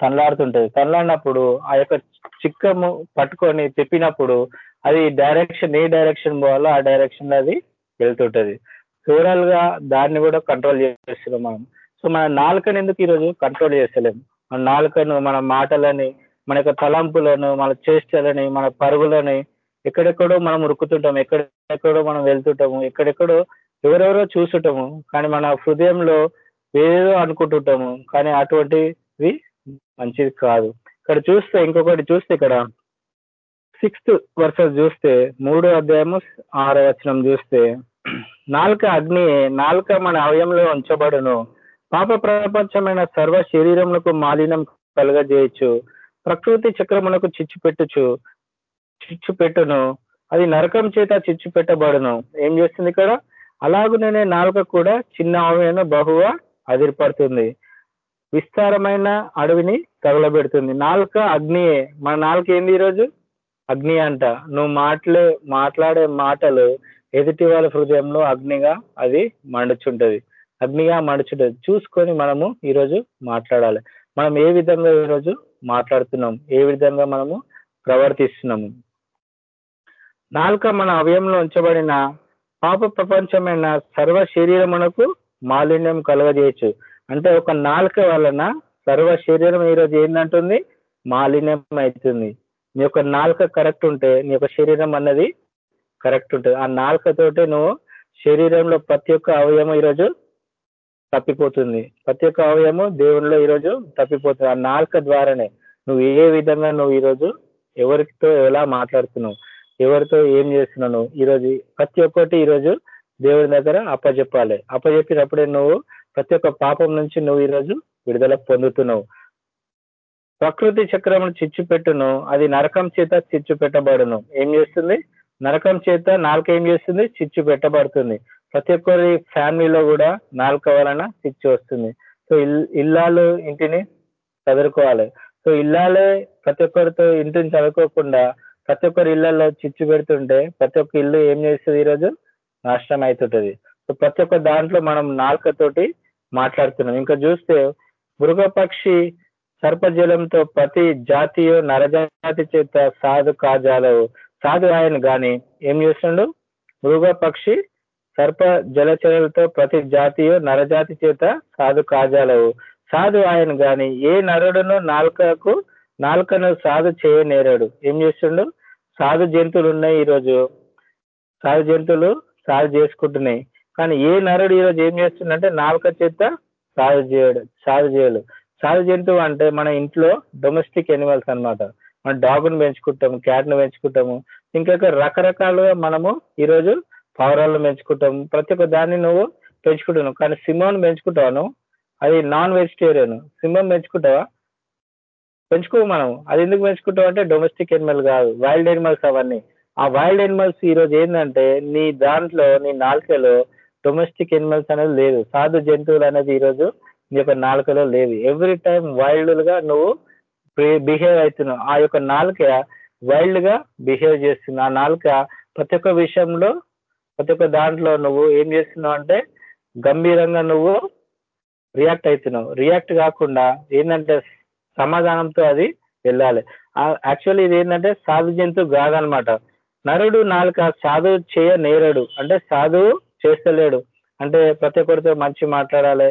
తనలాడుతుంటది. తనలాడినప్పుడు ఆ యొక్క చిక్కము పట్టుకొని తిప్పినప్పుడు అది డైరెక్షన్ ఏ డైరెక్షన్ పోవాలో ఆ డైరెక్షన్ అది వెళ్తుంటది. ఓవరాల్గా దాన్ని కూడా కంట్రోల్ చేస్తున్నాం మనం. సో మన నాలుకని ఎందుకు ఈరోజు కంట్రోల్ చేస్తలేము మన నాలుకను మన మాటలని మన యొక్క తలంపులను మన చేష్టలని మన పరుగులని ఎక్కడెక్కడో మనం ఉరుకుతుంటాం ఎక్కడెక్కడో మనం వెళ్తుంటాము ఎక్కడెక్కడో ఎవరెవరో చూస్తుంటాము కానీ మన హృదయంలో ఏదో అనుకుంటుంటాము కానీ అటువంటివి మంచిది కాదు. ఇక్కడ చూస్తే ఇంకొకటి చూస్తే ఇక్కడ సిక్స్త్ వర్సెస్ చూస్తే మూడో అధ్యాయము ఆరో వచనం చూస్తే నాలుక అగ్ని నాలుక మన అవయంలో ఉంచబడును. పాప ప్రపంచమైన సర్వ శరీరములకు మాలినం కలగజేయచ్చు. ప్రకృతి చక్రమునకు చిచ్చు పెట్టుచు చిచ్చు పెట్టును. అది నరకం చేత చిచ్చు పెట్టబడును. ఏం చేస్తుంది ఇక్కడ? అలాగునే నాలుక కూడా చిన్న అవయను బహువ అదిరిపడుతుంది. విస్తారమైన అడవిని తగలబెడుతుంది. నాలుక అగ్నియే. మన నాలుక ఏంది ఈరోజు? అగ్ని అంట. నువ్వు మాటలే మాట్లాడే మాటలు ఎదుటి వాళ్ళ హృదయంలో అగ్నిగా అది మండుచుంటది. అగ్నిగా మండుచుంటది చూసుకొని మనము ఈరోజు మాట్లాడాలి. మనం ఏ విధంగా ఈరోజు మాట్లాడుతున్నాం? ఏ విధంగా మనము ప్రవర్తిస్తున్నాము? నాలుక మన అవయంలో ఉంచబడిన పాప ప్రపంచమైన సర్వ శరీరమునకు మాలిన్యం కలగజేయచ్చు. అంటే ఒక నాలుక వలన సర్వ శరీరం ఈరోజు ఏంటంటుంది మాలిన్యం అవుతుంది. నీ యొక్క నాలుక కరెక్ట్ ఉంటే నీ యొక్క శరీరం అన్నది కరెక్ట్ ఉంటుంది. ఆ నాలుకతోటే నువ్వు శరీరంలో ప్రతి ఒక్క అవయవం ఈరోజు తప్పిపోతుంది. ప్రతి ఒక్క అవయము దేవునిలో ఈరోజు తప్పిపోతుంది. ఆ నాలుక ద్వారానే నువ్వు ఏ విధంగా నువ్వు ఈరోజు ఎవరితో ఎలా మాట్లాడుతున్నావు ఎవరితో ఏం చేస్తున్నావు ఈరోజు ప్రతి ఒక్కటి ఈరోజు దేవుని దగ్గర అప్పచెప్పాలి అప్పచెప్పినప్పుడే నువ్వు ప్రతి ఒక్క పాపం నుంచి నువ్వు ఈరోజు విడుదల పొందుతున్నావు. ప్రకృతి చక్రమును చిచ్చు పెట్టును అది నరకం చేత చిచ్చు పెట్టబడును ఏం చేస్తుంది? నరకం చేత నాలుక ఏం చేస్తుంది? చిచ్చు పెట్టబడుతుంది ప్రతి ఒక్కరి ఫ్యామిలీలో కూడా నాలుక వలన చిచ్చు వస్తుంది. సో ఇల్- ఇల్లాలు ఇంటిని చదువుకోవాలి సో ఇల్లాలే ప్రతి ఒక్కరితో ఇంటిని చదువుకోకుండా ప్రతి ఒక్కరి ఇళ్ళలో చిచ్చు పెడుతుంటే ప్రతి ఒక్క ఇల్లు ఏం చేస్తుంది ఈరోజు? నాశనం అవుతుంటది సో ప్రతి ఒక్క దాంట్లో మనం నాలుకతోటి మాట్లాడుతున్నాం. ఇంకా చూస్తే మృగపక్షి సర్పజలంతో ప్రతి జాతీయ నరజాతి చేత సాధు కాజాలవు. సాధు ఆయన గాని ఏం చేస్తుండు? మృగపక్షి సర్ప జలచరులతో ప్రతి జాతీయ నరజాతి చేత సాధు కాజాలవు. సాధు ఆయన గాని ఏ నరుడును నాలుకకు నాలుకను సాధు చేయనేరాడు ఏం చేస్తుండు? సాధు జంతువులు ఉన్నాయి ఈరోజు. సాధు జంతువులు సాధు చేసుకుంటున్నాయి. కానీ ఏ నరుడు ఈరోజు ఏం చేస్తుండంటే నాలుక చేత సాధు చేయడు సాధు చేయడు. సాధు జంతువు అంటే మన ఇంట్లో డొమెస్టిక్ ఎనిమల్స్ అన్నమాట. మన డాగ్ను పెంచుకుంటాము క్యాట్ను పెంచుకుంటాము. ఇంకా రకరకాలుగా మనము ఈరోజు పావురాలను పెంచుకుంటాం. ప్రతి ఒక్క దాన్ని నువ్వు పెంచుకుంటున్నావు. కానీ సింహం పెంచుకుంటావా అది నాన్ వెజిటేరియన్. సింహం పెంచుకుంటావా? పెంచుకో మనం అది ఎందుకు పెంచుకుంటావు అంటే డొమెస్టిక్ ఎనిమల్ కాదు. వైల్డ్ ఎనిమల్స్ అవన్నీ. ఆ వైల్డ్ ఎనిమల్స్ ఈరోజు ఏంటంటే నీ దాంట్లో నీ నాలుకలో డొమెస్టిక్ ఎనిమల్స్ అనేది లేదు. సాధు జంతువులు అనేది ఈరోజు నీ యొక్క నాలుకలో లేదు ఎవ్రీ టైం వైల్డ్గా నువ్వు బిహేవ్ అవుతున్నావు. ఆ యొక్క నాలుక వైల్డ్గా బిహేవ్ చేస్తుంది ఆ నాలుక ప్రతి ఒక్క విషయంలో ప్రతి ఒక్క దాంట్లో నువ్వు ఏం చేస్తున్నావు అంటే గంభీరంగా నువ్వు రియాక్ట్ అవుతున్నావు. రియాక్ట్ కాకుండా ఏంటంటే సమాధానంతో అది వెళ్ళాలి. యాక్చువల్లీ ఇది ఏంటంటే సాధు జంతువు కాదనమాట నరుడు నాలుక సాధువు చేయ నేరడు. అంటే సాధువు చేస్తలేడు. అంటే ప్రతి ఒక్కరితో మంచి మాట్లాడాలి.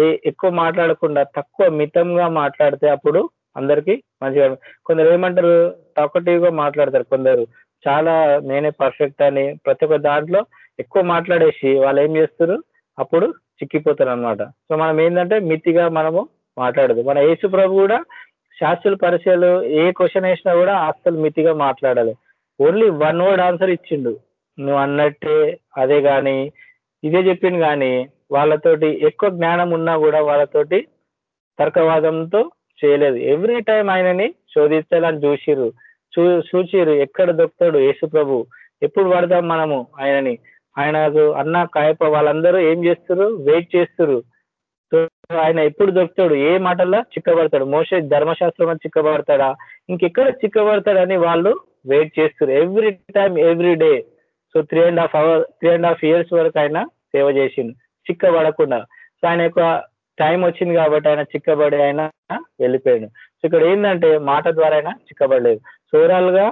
ఏ ఎక్కువ మాట్లాడకుండా తక్కువ మితంగా మాట్లాడితే అప్పుడు అందరికి మంచిగా కొందరు ఏమంటారు టాకటివ్గా మాట్లాడతారు కొందరు. చాలా నేనే పర్ఫెక్ట్ అని ప్రతి ఒక్క దాంట్లో ఎక్కువ మాట్లాడేసి వాళ్ళు ఏం చేస్తారు అప్పుడు చిక్కిపోతారు అనమాట సో మనం ఏంటంటే మితిగా మనము మాట్లాడదు. మన యేసు ప్రభు కూడా శాస్త్రుల పరిచయాలు ఏ క్వశ్చన్ వేసినా కూడా అస్సలు మితిగా మాట్లాడాలి ఓన్లీ వన్ వర్డ్ ఆన్సర్ ఇచ్చిండు. నువ్వు అన్నట్టే అదే కానీ ఇదే చెప్పింది కానీ వాళ్ళతోటి ఎక్కువ జ్ఞానం ఉన్నా కూడా వాళ్ళతోటి తర్కవాదంతో చేయలేదు. ఎవ్రీ టైం ఆయనని శోధించాలని చూసిరు చూ చూచిరు. ఎక్కడ దొక్కుతాడు యేసు ప్రభు? ఎప్పుడు పడదాం మనము ఆయనని? ఆయనకు అన్న కాయప వాళ్ళందరూ ఏం చేస్తారు వెయిట్ చేస్తారు సో ఆయన ఎప్పుడు దొరుకుతాడు ఏ మాటల్లో చిక్కబడతాడు? మోసే ధర్మశాస్త్రం అని చిక్కబడతాడా? ఇంకెక్కడ చిక్కబడతాడని వాళ్ళు వెయిట్ చేస్తారు every time every day. So three and half hour three and half years వరకు ఆయన సేవ చేసిండు. చిక్కబడకుండా. సో ఆయన యొక్క టైం వచ్చింది కాబట్టి ఆయన చిక్కబడి ఆయన వెళ్ళిపోయాడు. సో ఇక్కడ ఏంటంటే మాట ద్వారా ఆయన చిక్కబడలేదు. ఓవరాల్గా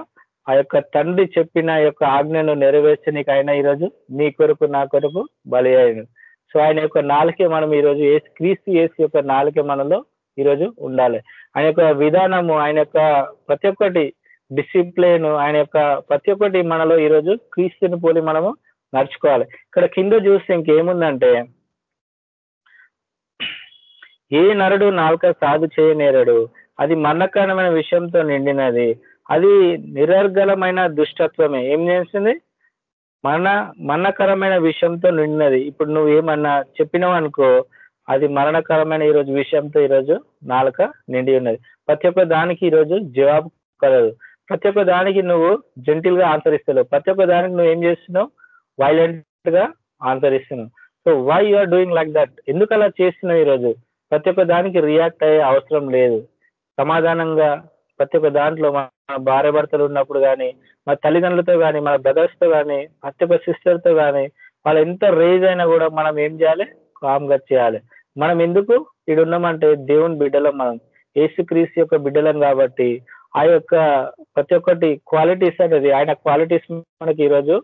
ఆ యొక్క తండ్రి చెప్పిన యొక్క ఆజ్ఞను నెరవేర్చడానికి ఆయన ఈరోజు నీ కొరకు నా కొరకు బలి అయ్యాడు సో ఆయన యొక్క నాలుకే మనం ఈరోజు ఏ క్రీస్తు ఏసు యొక్క నాలుకే మనలో ఈరోజు ఉండాలి. ఆయన యొక్క విధానము ఆయన యొక్క ప్రతి ఒక్కటి డిసిప్లిన్ ఆయన యొక్క ప్రతి ఒక్కటి మనలో ఈరోజు క్రీస్తుని పోలి మనము నడుచుకోవాలి. ఇక్కడ కింద చూస్తే ఇంకేముందంటే ఏ నరుడు నాలుక సాగు చేయనేరడు. అది మన్నకరమైన విషయంతో నిండినది. అది నిరర్గలమైన దుష్టత్వమే. ఏం చేస్తుంది మరణ మరణకరమైన విషయంతో నిండినది. ఇప్పుడు నువ్వు ఏమన్నా చెప్పినావు అనుకో అది మరణకరమైన ఈరోజు విషయంతో ఈరోజు నాలుక నిండి ఉన్నది. ప్రతి ఒక్క దానికి ఈరోజు జవాబు కలదు. ప్రతి ఒక్క దానికి నువ్వు జెంటిల్గా ఆన్సర్ ప్రతి ఒక్క దానికి నువ్వు ఏం చేస్తున్నావు? వైలెంట్గా ఆంతరిస్తున్నావు so why you are doing like that ఎందుకు అలా చేస్తున్నావు ఈరోజు? ప్రతి ఒక్క దానికి రియాక్ట్ అయ్యే అవసరం లేదు. సమాధానంగా ప్రతి ఒక్క దాంట్లో మన భార్య భర్తలు ఉన్నప్పుడు కానీ మన తల్లిదండ్రులతో కానీ మన బ్రదర్స్తో కానీ ప్రతి ఒక్క సిస్టర్తో కానీ వాళ్ళు ఎంత రేజ్ అయినా కూడా మనం ఏం చేయాలి? కామ్గా చేయాలి. మనం ఎందుకు ఇక్కడ ఉన్నామంటే దేవుని బిడ్డలం మనం. యేసుక్రీస్తు యొక్క బిడ్డలం కాబట్టి ఆ యొక్క ప్రతి ఒక్కటి క్వాలిటీస్ అనేది ఆయన క్వాలిటీస్ మనకి ఈరోజు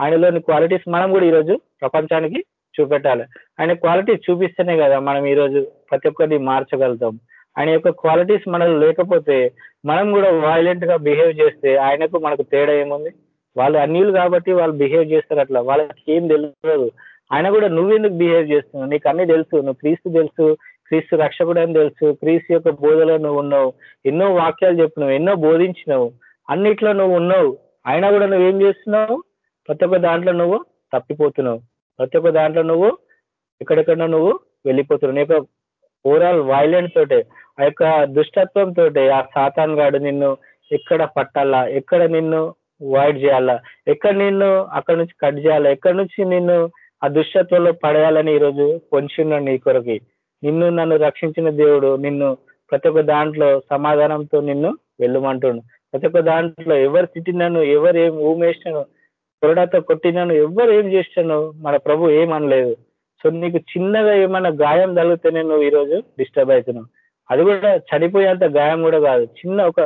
ఆయనలోని క్వాలిటీస్ మనం కూడా ఈరోజు ప్రపంచానికి చూపెట్టాలి. ఆయన క్వాలిటీ చూపిస్తేనే కదా మనం ఈరోజు ప్రతి ఒక్కటి మార్చగలుగుతాం. ఆయన యొక్క క్వాలిటీస్ మనలో లేకపోతే మనం కూడా వైలెంట్గా బిహేవ్ చేస్తే ఆయనకు మనకు తేడా ఏముంది? వాళ్ళు అన్యులు కాబట్టి వాళ్ళు బిహేవ్ చేస్తారు అట్లా. వాళ్ళకి ఏం తెలియదు ఆయన కూడా నువ్వెందుకు బిహేవ్ చేస్తున్నావు? నీకు అన్ని తెలుసు. నువ్వు క్రీస్తు తెలుసు క్రీస్తు రక్షకుడు అని తెలుసు క్రీస్తు యొక్క బోధలో నువ్వు ఉన్నావు. ఎన్నో వాక్యాలు చెప్పినావు ఎన్నో బోధించినావు. అన్నిట్లో నువ్వు ఉన్నావు. అయినా కూడా నువ్వు ఏం చేస్తున్నావు? ప్రతి ఒక్క దాంట్లో నువ్వు తప్పిపోతున్నావు. ప్రతి ఒక్క దాంట్లో నువ్వు ఎక్కడెక్కడ నువ్వు వెళ్ళిపోతున్నావు. నీ యొక్క ఓవరాల్ వైలెంట్ తోటే ఆ యొక్క దుష్టత్వం తోటే ఆ సాతాన్ గాడు నిన్ను ఎక్కడ పట్టాలా ఎక్కడ నిన్ను వాయిడ్ చేయాలా ఎక్కడ నిన్ను అక్కడ నుంచి కట్ చేయాలా ఎక్కడ నుంచి నిన్ను ఆ దుష్టత్వంలో పడేయాలని ఈరోజు పొంచున్నాడు నీ కొరకి. నిన్ను నన్ను రక్షించిన దేవుడు నిన్ను ప్రతి ఒక్క దాంట్లో సమాధానంతో నిన్ను వెళ్ళమంటుండు. ప్రతి ఒక్క దాంట్లో ఎవరు తిట్టినాను ఎవరు ఏం ఊమేసినాను కొరడాతో కొట్టినాను ఎవరు ఏం చేసినాను మన ప్రభు ఏమనలేదు. సో నీకు చిన్నగా ఏమైనా గాయం తగిలితేనే నువ్వు ఈరోజు డిస్టర్బ్ అవుతున్నావు. అది కూడా చనిపోయేంత గాయం కూడా కాదు. చిన్న ఒక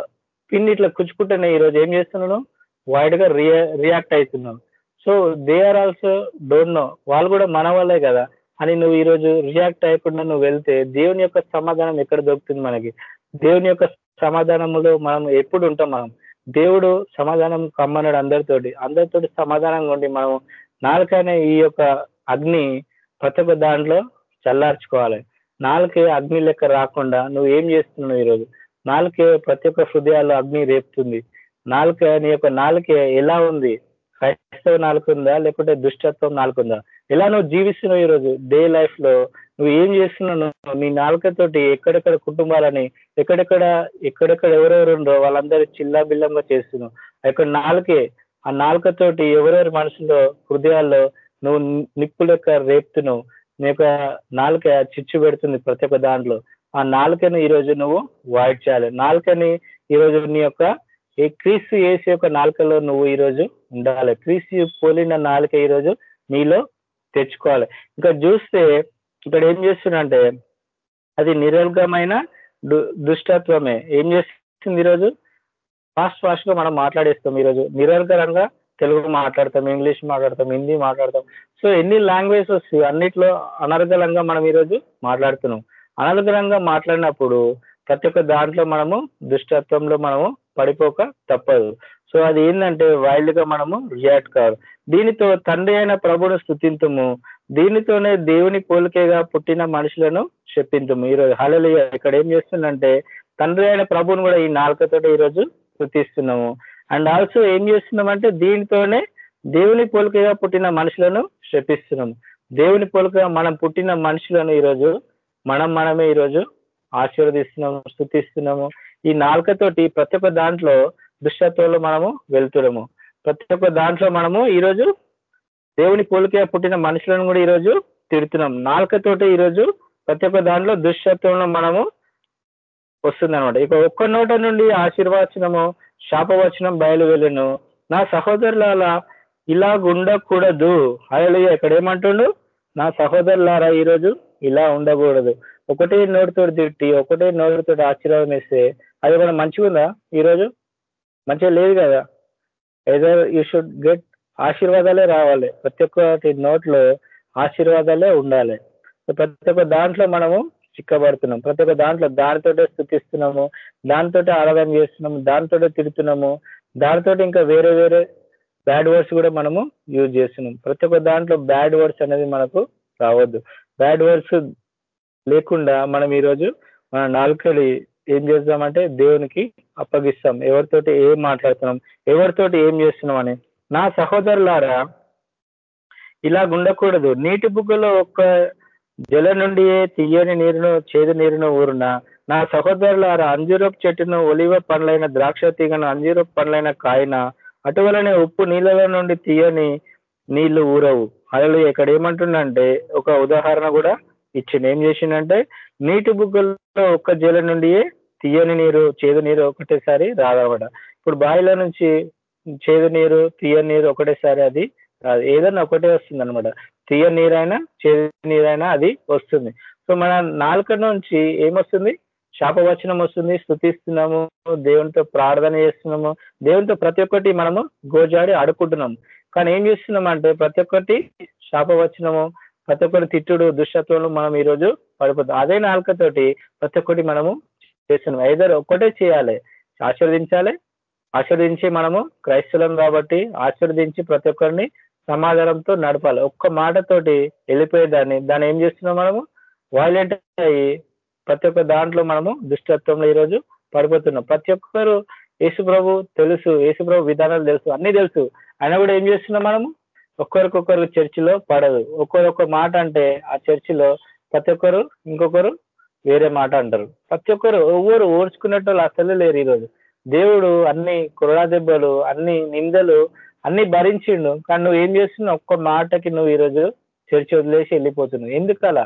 పిన్ ఇట్లా కుచ్చుకుంటేనే ఈరోజు ఏం చేస్తున్నాను వైడ్గా రియా రియాక్ట్ అవుతున్నావు. So they are also don't know. వాళ్ళు కూడా మన వాళ్ళే కదా. అని నువ్వు ఈరోజు రియాక్ట్ అయ్యకుండా నువ్వు వెళ్తే దేవుని యొక్క సమాధానం ఎక్కడ దొరుకుతుంది మనకి? దేవుని యొక్క సమాధానంలో మనం ఎప్పుడు ఉంటాం మనం? దేవుడు సమాధానం కమ్మన్నాడు అందరితోటి. అందరితోటి సమాధానంగా ఉండి మనం నాలుకనే ఈ యొక్క అగ్ని ప్రతి ఒక్క దాంట్లో చల్లార్చుకోవాలి. నాలుకే అగ్ని లెక్క రాకుండా నువ్వు ఏం చేస్తున్నావు ఈరోజు? నాలుకే ప్రతి ఒక్క హృదయాల్లో అగ్ని రేపుతుంది. నాలుక నీ యొక్క నాలుకే ఎలా ఉంది? క్రైస్తవ నాలుగు ఉందా లేకుంటే దుష్టత్వం నాలుగు ఉందా ఎలా నువ్వు జీవిస్తున్నావు ఈరోజు? డే లైఫ్లో నువ్వు ఏం చేస్తున్నావు? నీ నాలుకతోటి ఎక్కడెక్కడ కుటుంబాలని ఎక్కడెక్కడ ఎక్కడెక్కడ ఎవరెవరు ఉండో వాళ్ళందరూ చిల్లా బిల్లంగా చేస్తున్నావు. ఆ నాలుకే ఆ నాలుకతోటి ఎవరెవరి మనసులో హృదయాల్లో నువ్వు నిప్పు యొక్క రేపుతున్నావు నీ యొక్క నాలుక చిచ్చు పెడుతుంది ప్రతి ఒక్క దాంట్లో. ఆ నాలుకని ఈరోజు నువ్వు వాయిడ్ చేయాలి. నాలుకని ఈరోజు నీ యొక్క ఈ క్రీస్తు ఏసు యొక్క నాలుకలో నువ్వు ఈరోజు ఉండాలి. క్రీస్తు పోలిన నాలుక ఈరోజు నీలో తెచ్చుకోవాలి. ఇంకా చూస్తే ఇక్కడ ఏం చేస్తుందంటే అది నిరర్గమైన దుష్టత్వమే. ఏం చేస్తుంది ఈరోజు? ఫాస్ట్ ఫాస్ట్గా మనం మాట్లాడేస్తాం ఈరోజు. నిరర్గరంగా తెలుగు మాట్లాడతాం ఇంగ్లీష్ మాట్లాడతాం హిందీ మాట్లాడతాం. సో ఎన్ని లాంగ్వేజెస్ అన్నిట్లో అనర్గళంగా మనం ఈరోజు మాట్లాడుతున్నాం. అనర్గళంగా మాట్లాడినప్పుడు ప్రతి ఒక్క దాంట్లో మనము దుష్టత్వంలో మనము పడిపోక తప్పదు. సో అది ఏంటంటే వైల్డ్గా మనము రియాక్ట్ కాదు. దీనితో తండ్రి అయిన ప్రభును స్థుతింతుము దీనితోనే దేవుని పోలికేగా పుట్టిన మనుషులను చెప్పింతుము ఈరోజు. హళలు ఇక్కడ ఏం చేస్తుందంటే తండ్రి అయిన ప్రభుని కూడా ఈ నాలుకతో ఈరోజు స్థుతిస్తున్నాము అండ్ ఆల్సో ఏం చేస్తున్నామంటే దీనితోనే దేవుని పోలికగా పుట్టిన మనుషులను శపిస్తున్నాము దేవుని పోలికగా మనం పుట్టిన మనుషులను ఈరోజు మనం మనమే ఈరోజు ఆశీర్వదిస్తున్నాము స్థుతిస్తున్నాము. ఈ నాలుకతోటి ప్రతి ఒక్క దాంట్లో దుష్టత్వంలో మనము వెళ్తున్నాము ప్రతి ఒక్క దాంట్లో మనము ఈరోజు దేవుని పోలికగా పుట్టిన మనుషులను కూడా ఈరోజు తిడుతున్నాం. నాలుకతోటి ఈరోజు ప్రతి ఒక్క దాంట్లో దుష్టత్వంలో మనము వస్తుంది అనమాట ఇక ఒక్క నోట నుండి ఆశీర్వాచనము శాపవచనం బయలువెళ్ళను నా సహోదరులారా ఇలా ఉండకూడదు. అయ్యలు ఇక్కడ ఏమంటుండు? నా సహోదరులారా ఈరోజు ఇలా ఉండకూడదు. ఒకటే నోటితో తిట్టి ఒకటే నోటితో ఆశీర్వాదం ఇస్తే అది కూడా మంచిగా ఉందా ఈరోజు? మంచిగా లేదు కదా. ఏదో యూ షుడ్ గెట్ ఆశీర్వాదాలే రావాలి. ప్రతి ఒక్కటి నోట్లో ఆశీర్వాదాలే ఉండాలి. ప్రతి ఒక్క దాంట్లో మనము చిక్కబడుతున్నాం ప్రతి ఒక్క దాంట్లో దానితోటే స్థుతిస్తున్నాము దానితోటే ఆరాధన చేస్తున్నాము దానితోటే తిడుతున్నాము దానితో ఇంకా వేరే వేరే బ్యాడ్ వర్డ్స్ కూడా మనము యూజ్ చేస్తున్నాం. ప్రతి ఒక్క దాంట్లో బ్యాడ్ వర్డ్స్ అనేది మనకు రావద్దు. బ్యాడ్ వర్డ్స్ లేకుండా మనం ఈరోజు మన నాలుకలి ఏం చేస్తామంటే దేవునికి అప్పగిస్తాం. ఎవరితోటి ఏం మాట్లాడుతున్నాం ఎవరితోటి ఏం చేస్తున్నాం అని. నా సహోదరులారా ఇలా ఉండకూడదు. నీటి బుగ్గలో ఒక్క జల నుండి తీయని నీరును చేదు నీరును ఊరున? నా సహోదరులారా అంజూరపు చెట్టును ఒలివ పండ్లైన ద్రాక్ష తీగను అంజూరపు పండ్లైన కాయన? అటువలనే ఉప్పు నీళ్ళలో నుండి తీయని నీళ్ళు ఊరవు. అసలు ఇక్కడ ఏమంటుండంటే ఒక ఉదాహరణ కూడా ఇచ్చింది. ఏం చేసిండంటే నీటి బుగ్గల్లో ఒక్క జల నుండి తీయని నీరు చేదు నీరు ఒకటేసారి రాదవడ ఇప్పుడు బావిలో నుంచి చేదు నీరు తీయని నీరు ఒకటేసారి అది రాదు ఏదన్నా ఒకటే వస్తుంది అనమాట తీయ నీరైనా చేదు నీరైనా అది వస్తుంది. సో మన నాలుక నుంచి ఏమొస్తుంది? శాపవచనం వస్తుంది స్థుతిస్తున్నాము దేవునితో ప్రార్థన చేస్తున్నాము. దేవునితో ప్రతి ఒక్కటి మనము గోజాడి ఆడుకుంటున్నాము. కానీ ఏం చేస్తున్నాం అంటే ప్రతి ఒక్కటి శాపవచనము ప్రతి ఒక్కటి తిట్టుడు దుష్టత్వంలో మనం ఈరోజు పడిపోతాం అదే నాలుకతోటి ప్రతి ఒక్కటి మనము చేస్తున్నాం. ఐదర్ ఒక్కటే చేయాలి. ఆశీర్వదించాలి. ఆశీర్వదించి మనము క్రైస్తవులం కాబట్టి ఆశీర్వదించి ప్రతి ఒక్కరిని సమాధానంతో నడపాలి. ఒక్క మాటతోటి వెళ్ళిపోయేదాన్ని. దాన్ని ఏం చేస్తున్నాం మనము? వైలెంట్ అయ్యి ప్రతి ఒక్క దాంట్లో మనము దుష్టత్వంలో ఈరోజు పడిపోతున్నాం. ప్రతి ఒక్కరు యేసు ప్రభు తెలుసు యేసు ప్రభు విధానాలు తెలుసు అన్ని తెలుసు. అయినా కూడా ఏం చేస్తున్నాం మనము? ఒక్కరికొకరు చర్చిలో పడదు. ఒక్కరొక్క మాట అంటే ఆ చర్చిలో ప్రతి ఒక్కరు ఇంకొకరు వేరే మాట అంటారు. ప్రతి ఒక్కరు ఎవరు ఓర్చుకునేటోళ్ళు వాళ్ళు అసలు లేరు ఈరోజు. దేవుడు అన్ని కురడా దెబ్బలు అన్ని నిందలు అన్ని భరించిండు. కానీ నువ్వు ఏం చేస్తున్నావు? ఒక్క మాటకి నువ్వు ఈరోజు చర్చి వదిలేసి వెళ్ళిపోతున్నావు. ఎందుకు అలా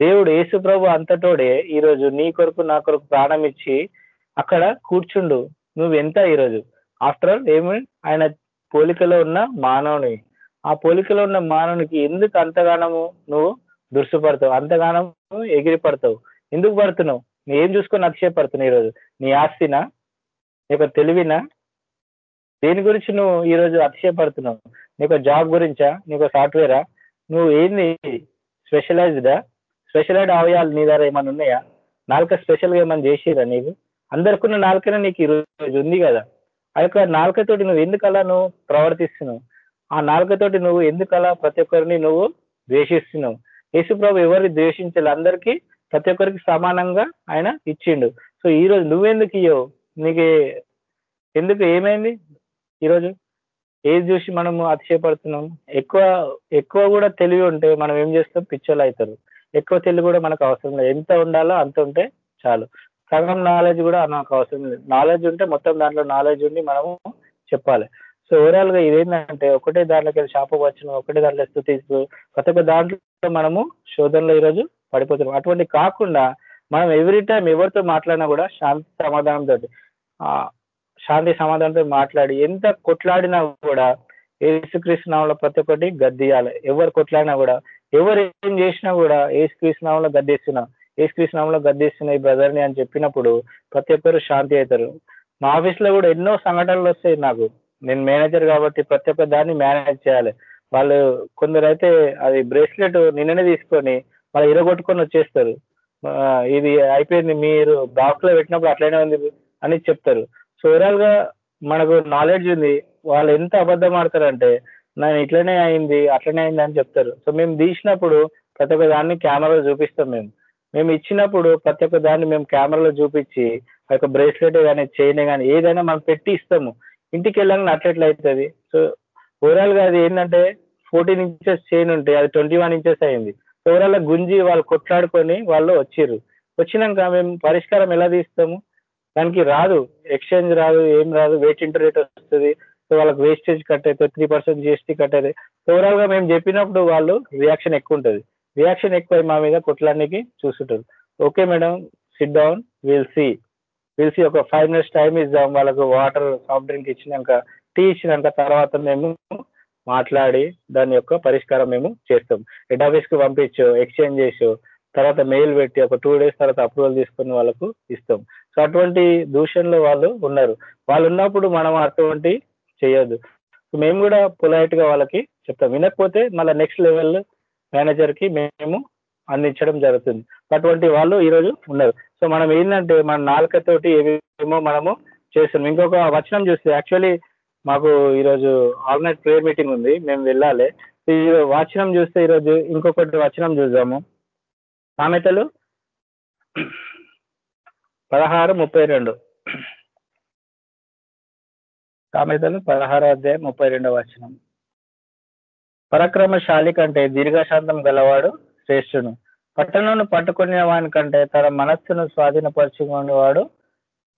దేవుడు యేసు ప్రభు అంతటోడే ఈరోజు నీ కొరకు నా కొరకు ప్రాణం ఇచ్చి అక్కడ కూర్చుండు. నువ్వు ఎంత ఈరోజు? ఆఫ్టర్ ఆల్ ఏమి? ఆయన పోలికలో ఉన్న మానవుని. ఆ పోలికలో ఉన్న మానవునికి ఎందుకు అంతగానము నువ్వు దుర్సుపడతావు? అంతగానము ఎగిరి పడతావు ఎందుకు పడుతున్నావు? నీ ఏం చూసుకొని అతిశయపడుతున్నావు ఈరోజు? నీ ఆస్తినా? నీ యొక్క తెలివినా? దేని గురించి నువ్వు ఈరోజు అతిశయపడుతున్నావు? నీకు జాబ్ గురించా? నీకు సాఫ్ట్వేరా? నువ్వు ఏంది? స్పెషలైజ్డా? స్పెషలైజ్డ్ అవయాలు నీ దగ్గర ఏమైనా ఉన్నాయా? నాలుక స్పెషల్గా ఏమైనా చేసిరా నీకు? అందరికున్న నాలుకనే నీకు ఈరోజు ఉంది కదా. ఆ యొక్క నాలుకతోటి నువ్వు ఎందుకలా నువ్వు ప్రవర్తిస్తున్నావు? ఆ నాలుకతోటి నువ్వు ఎందుకలా ప్రతి ఒక్కరిని నువ్వు ద్వేషిస్తున్నావు? యేసు ప్రభు ఎవరిని ద్వేషించాలి అందరికీ ప్రతి ఒక్కరికి సమానంగా ఆయన ఇచ్చిండు. సో ఈరోజు నువ్వెందుకు ఇయ్యవు? నీకు ఎందుకు? ఏమైంది? ఈరోజు ఏది చూసి మనము అతిశయపడుతున్నాం? ఎక్కువ ఎక్కువ కూడా తెలివి ఉంటే మనం ఏం చేస్తాం? పిచ్చోళ్ళు అవుతారు. ఎక్కువ తెలివి కూడా మనకు అవసరం లేదు. ఎంత ఉండాలో అంత ఉంటే చాలు. సగం నాలెడ్జ్ కూడా నాకు అవసరం లేదు. నాలెడ్జ్ ఉంటే మొత్తం దాంట్లో నాలెడ్జ్ ఉండి మనము చెప్పాలి. సో ఓవరాల్గా ఇదేంటంటే ఒకటే దాంట్లోకి షాపు వచ్చిన ఒకటే దాంట్లో స్థుతిస్తూ ప్రతి ఒక్క దాంట్లో మనము శోధనలో ఈరోజు పడిపోతున్నాం. అటువంటి కాకుండా మనం ఎవ్రీ టైం ఎవరితో మాట్లాడినా కూడా శాంతి సమాధానంతో శాంతి సమాధానంతో మాట్లాడి ఎంత కొట్లాడినా కూడా ఏసుక్రీస్తునామంలో ప్రతి ఒక్కటి గద్దీయాలి. ఎవరు కొట్లాడినా కూడా ఎవరు ఏం చేసినా కూడా ఏసుక్రీస్తు గద్దేస్తున్నా గద్దిస్తున్నా గద్దేస్తున్నా ఈ బ్రదర్ని అని చెప్పినప్పుడు ప్రతి ఒక్కరు శాంతి అవుతారు. మా ఆఫీస్లో కూడా ఎన్నో సంఘటనలు వస్తాయి నాకు. నేను మేనేజర్ కాబట్టి ప్రతి ఒక్క దాన్ని మేనేజ్ చేయాలి. వాళ్ళు కొందరైతే అది బ్రేస్లెట్ నిన్ననే తీసుకొని వాళ్ళు ఇరగొట్టుకొని వచ్చేస్తారు. ఇది అయిపోయింది మీరు బాక్స్లో పెట్టినప్పుడు అట్లనే ఉంది అని చెప్తారు. సో ఓవరాల్గా మనకు నాలెడ్జ్ ఉంది. వాళ్ళు ఎంత అబద్ధం ఆడతారంటే నేను ఇట్లనే అయింది అట్లనే అయింది అని చెప్తారు. సో మేము తీసినప్పుడు ప్రతి ఒక్క దాన్ని కెమెరాలో చూపిస్తాం మేము. మేము ఇచ్చినప్పుడు ప్రతి ఒక్క దాన్ని మేము కెమెరాలో చూపించి ఆ యొక్క బ్రేస్లెట్ కానీ చైన్ కానీ ఏదైనా మనం పెట్టి ఇస్తాము. ఇంటికి వెళ్ళాలని అట్లెట్లా అవుతుంది సో ఓవరాల్గా అది ఏంటంటే ఫోర్టీన్ ఇంచెస్ చైన్ ఉంటే అది ట్వంటీ వన్ ఇంచెస్ అయింది ఓవరాల్గా గుంజి వాళ్ళు కొట్లాడుకొని వాళ్ళు వచ్చిర్రు. వచ్చినాక మేము పరిష్కారం ఎలా తీస్తాము? దానికి రాదు. ఎక్స్చేంజ్ రాదు ఏం రాదు వెయిట్ ఇంటర్ రేట్ వస్తుంది. సో వాళ్ళకి వేస్టేజ్ కట్ అవుతుంది త్రీ పర్సెంట్ జిఎస్టీ కట్ అవుతుంది ఓవరాల్గా మేము చెప్పినప్పుడు వాళ్ళు రియాక్షన్ ఎక్కువ ఉంటుంది. రియాక్షన్ ఎక్కువ మా మీద కొట్లాడడానికి చూస్తుంటారు okay madam sit down will see will see ఒక ఫైవ్ మినిట్స్ టైం ఇద్దాం. వాళ్ళకు వాటర్ సాఫ్ట్ డ్రింక్ ఇచ్చినాక టీ ఇచ్చినాక తర్వాత మేము మాట్లాడి దాని యొక్క పరిష్కారం మేము చేస్తాం. హెడ్ ఆఫీస్కి పంపించు ఎక్స్చేంజ్ చేసు తర్వాత మెయిల్ పెట్టి ఒక టూ డేస్ తర్వాత అప్రూవల్ తీసుకుని వాళ్ళకు ఇస్తాం. సో అటువంటి దూషణలు వాళ్ళు ఉన్నారు. వాళ్ళు ఉన్నప్పుడు మనం అటువంటి చేయొద్దు. మేము కూడా పొలైట్గా వాళ్ళకి చెప్తాం. వినకపోతే మళ్ళీ నెక్స్ట్ లెవెల్ మేనేజర్కి మేము అందించడం జరుగుతుంది. అటువంటి వాళ్ళు ఈరోజు ఉన్నారు. సో మనం ఏంటంటే మన నాలుకతోటి ఏమేమో మనము చేస్తున్నాం. ఇంకొక వచనం చూస్తే యాక్చువల్లీ మాకు ఈరోజు ఆల్ నైట్ ప్రేయర్ మీటింగ్ ఉంది. మేము వెళ్ళాలి. ఈ వచనం చూస్తే ఈరోజు ఇంకొకటి వచనం చూద్దాము. సామెతలు? పదహారు ముప్పై రెండు. సామెతలు పదహారో అధ్యాయం ముప్పై రెండవ వచనం. పరాక్రమశాలి కంటే దీర్ఘశాంతం గలవాడు శ్రేష్ఠును పట్టణంను పట్టుకునే వాని కంటే తన మనస్సును స్వాధీనపరుచుకునేవాడు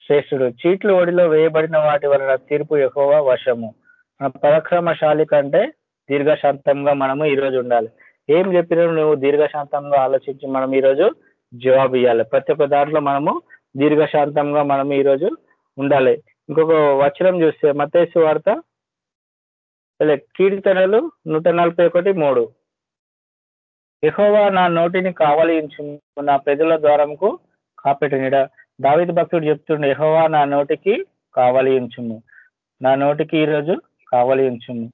శ్రేష్ఠుడు. చీట్లు ఒడిలో వేయబడిన వాటి వలన తీర్పు ఎక్కువ వశము. మన పరక్రమశాలి కంటే దీర్ఘశాంతంగా మనము ఈ రోజు ఉండాలి. ఏం చెప్పినా నువ్వు? దీర్ఘశాంతంగా ఆలోచించి మనం ఈ రోజు జవాబు ఇవ్వాలి ప్రతి ఒక్క దాంట్లో మనము దీర్ఘశాంతంగా మనం ఈ రోజు ఉండాలి. ఇంకొక వచనం చూస్తే మతేసు వార్త లే, కీర్తనలు నూట నలభై ఒకటి మూడు. ఎహోవా నా నోటిని కావలించు నా ప్రజల ద్వారంకు కాపెట్టినడ. దావిత భక్తుడు చెప్తుండే ఎహోవా నా నోటికి కావలించుము. నా నోటికి ఈరోజు కావలించుము.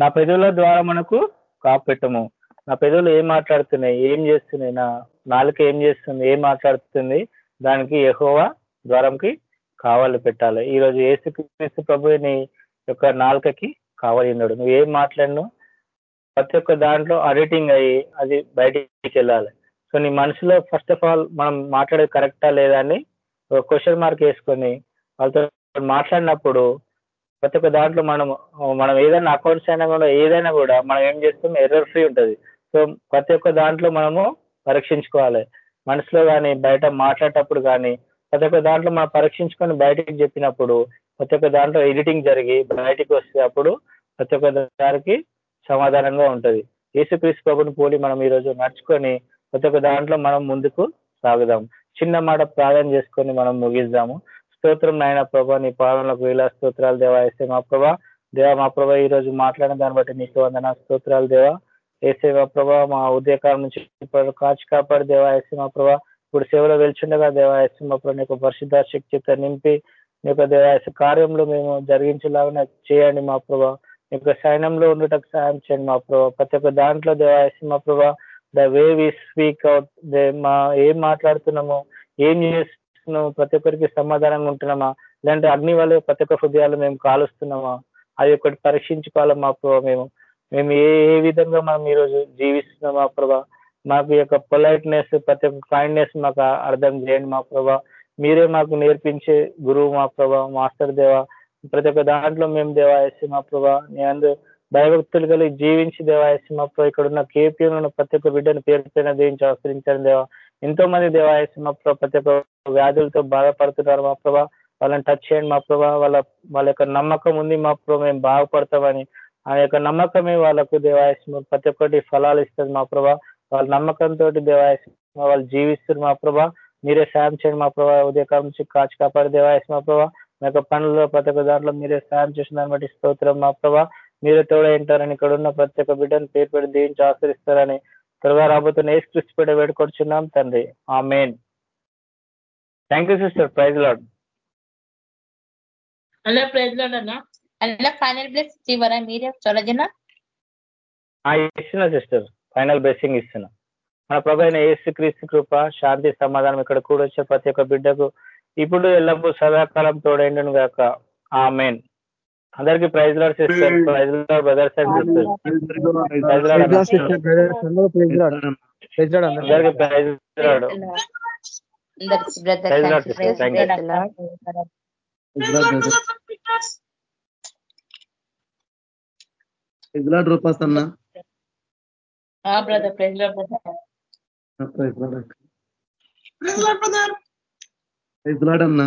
నా పెదవుల ద్వారా మనకు కాపెట్టము. నా పెదవులు ఏం మాట్లాడుతున్నాయి? ఏం చేస్తున్నాయి? నా నాలుక ఏం చేస్తుంది? ఏం మాట్లాడుతుంది? దానికి ఎహోవా ద్వారంకి కావాలి పెట్టాలి. ఈ రోజు ఏసుక్రీస్తు ప్రభు నీ యొక్క నాలుకకి కావాలి ఉన్నాడు. నువ్వు ఏం మాట్లాడినో ప్రతి ఒక్క దాంట్లో అడిటింగ్ అయ్యి అది బయటికి వెళ్ళాలి. సో నీ మనసులో ఫస్ట్ ఆఫ్ ఆల్ మనం మాట్లాడేది కరెక్టా లేదా అని ఒక క్వశ్చన్ మార్క్ వేసుకొని వాళ్ళతో మాట్లాడినప్పుడు ప్రతి ఒక్క దాంట్లో మనం మనం ఏదైనా అకౌంట్స్ అయినా కూడా ఏదైనా కూడా మనం ఏం చేస్తాం ఎర్రర్ ఫ్రీ ఉంటుంది. సో ప్రతి ఒక్క దాంట్లో మనము పరీక్షించుకోవాలి. మనసులో కానీ బయట మాట్లాడేటప్పుడు కానీ ప్రతి ఒక్క దాంట్లో మనం పరీక్షించుకొని బయటికి చెప్పినప్పుడు ప్రతి ఒక్క దాంట్లో ఎడిటింగ్ జరిగి బయటికి వస్తే అప్పుడు ప్రతి ఒక్క దానికి సమాధానంగా ఉంటుంది. యేసుక్రీస్తు ప్రభుని పోలి మనం ఈరోజు నడుచుకొని ప్రతి ఒక్క దాంట్లో మనం ముందుకు సాగుదాం. చిన్న మాట ప్రార్థన చేసుకొని మనం ముగిద్దాము. స్తోత్రం నాయన ప్రభా నీ పాలనలకు వేల స్తోత్రాలు దేవా వేసే మా ప్రభా. దేవా మా ప్రభా ఈ రోజు మాట్లాడిన దాన్ని బట్టి నీకు వందన స్తోత్రాలు దేవా. వేసే మా ప్రభా మా ఉదయకాలం నుంచి కాచి కాపాడు దేవా మా ప్రభా. ఇప్పుడు సేవలో వెళ్చుండగా దేవా మా ప్రభా నీకు పరిశుద్ధ శక్తితో నింపి నీ యొక్క దేవాయస కార్యంలో మేము జరిగించేలాగా చేయండి మా ప్రభా. నీ యొక్క సైన్యంలో ఉండటకు సాయం చేయండి మా ప్రభా. ప్రతి ఒక్క దాంట్లో దేవాయసి మా ప్రభా the way we speak out మా ఏం మాట్లాడుతున్నాము ఏం చేస్తున్నాము ప్రతి ఒక్కరికి సమాధానంగా ఉంటున్నామా? లేదంటే అగ్ని వాళ్ళు ప్రతి ఒక్క హృదయాలు మేము కాలుస్తున్నామా? అది ఒకటి పరీక్షించుకోవాలి మా ప్రభా మేము? మేము ఏ ఏ విధంగా మనం ఈరోజు జీవిస్తున్నాం మా ప్రభా? మాకు ఈ యొక్క పొలైట్నెస్ ప్రతి ఒక్క కైండ్నెస్ మాకు అర్థం చేయండి మా ప్రభా. మీరే మాకు నేర్పించే గురువు మా ప్రభా మాస్టర్ దేవా. ప్రతి ఒక్క దాంట్లో మేము దేవాయసి మా ప్రభా. నీ అందు భయభక్తులు కలిగి జీవించి దేవాయసి మా ప్రభా. ఇక్కడ ఉన్న కేపీఎం ఉన్న ప్రతి ఒక్క బిడ్డను పేరు పైన దేవించి ఆశ్రయించాను దేవా. ఎంతో మంది దేవాయసి మా ప్రభా ప్రతి ఒక్క వ్యాధులతో బాధపడుతున్నారు మా ప్రభా. వాళ్ళని టచ్ చేయండి మా ప్రభా. వాళ్ళ వాళ్ళ యొక్క నమ్మకం ఉంది మా ప్రభా. మేము బాగుపడతామని ఆ యొక్క నమ్మకమే వాళ్ళకు దేవాయస్మ ప్రతి ఒక్కటి ఫలాలు ఇస్తుంది మా ప్రభా. వాళ్ళ నమ్మకంతో దేవాయస్మ వాళ్ళు జీవిస్తారు మా ప్రభా. మీరే సాయం చేయండి మా ప్రభా. ఉదయకాలం నుంచి కాచి కాపాడు దేవాయస్మ మా ప్రభా. మా యొక్క పనుల్లో ప్రతి ఒక్క దాంట్లో మీరే సాయం చేసిన దాన్ని బట్టి స్తోత్రం మా ప్రభా. మీరే తోడ ఉంటారని ఇక్కడ ఉన్న ప్రతి ఒక్క బిడ్డను పేరు పెట్టి దీవించి ఆచరిస్తారని త్వరగా రాబోతున్న ఏ స్క్రిప్ట్ పెట్టి వేడుకొచ్చున్నాం తండ్రి amen thank you sister praise lord అలా ప్రైజ్ లాడ్ అన్న. ఫైనల్ బ్లెస్ ఇవ్వరా మీరే చొలజన ఇస్తున్నా సిస్టర్ ఫైనల్ బ్లెస్సింగ్ ఇస్తున్నా. మన ప్రభు అయిన ఏసు క్రీస్తు కృప శాంతి సమాధానం ఇక్కడ కూడా వచ్చే ప్రతి ఒక్క బిడ్డకు ఇప్పుడు ఎల్లప్పుడూ సదాకాలం తోడైండును గాక. ఆ మెయిన్ అందరికి praise lord sister praise lord brothers and sisters praise lord అందరికి ప్రైజ్ లాడ్ అందరికి బ్రదర్ Praise ఎగ్లాడ్ రూపాస్ అన్న బ్రదర్ ప్రైజ్ అన్న?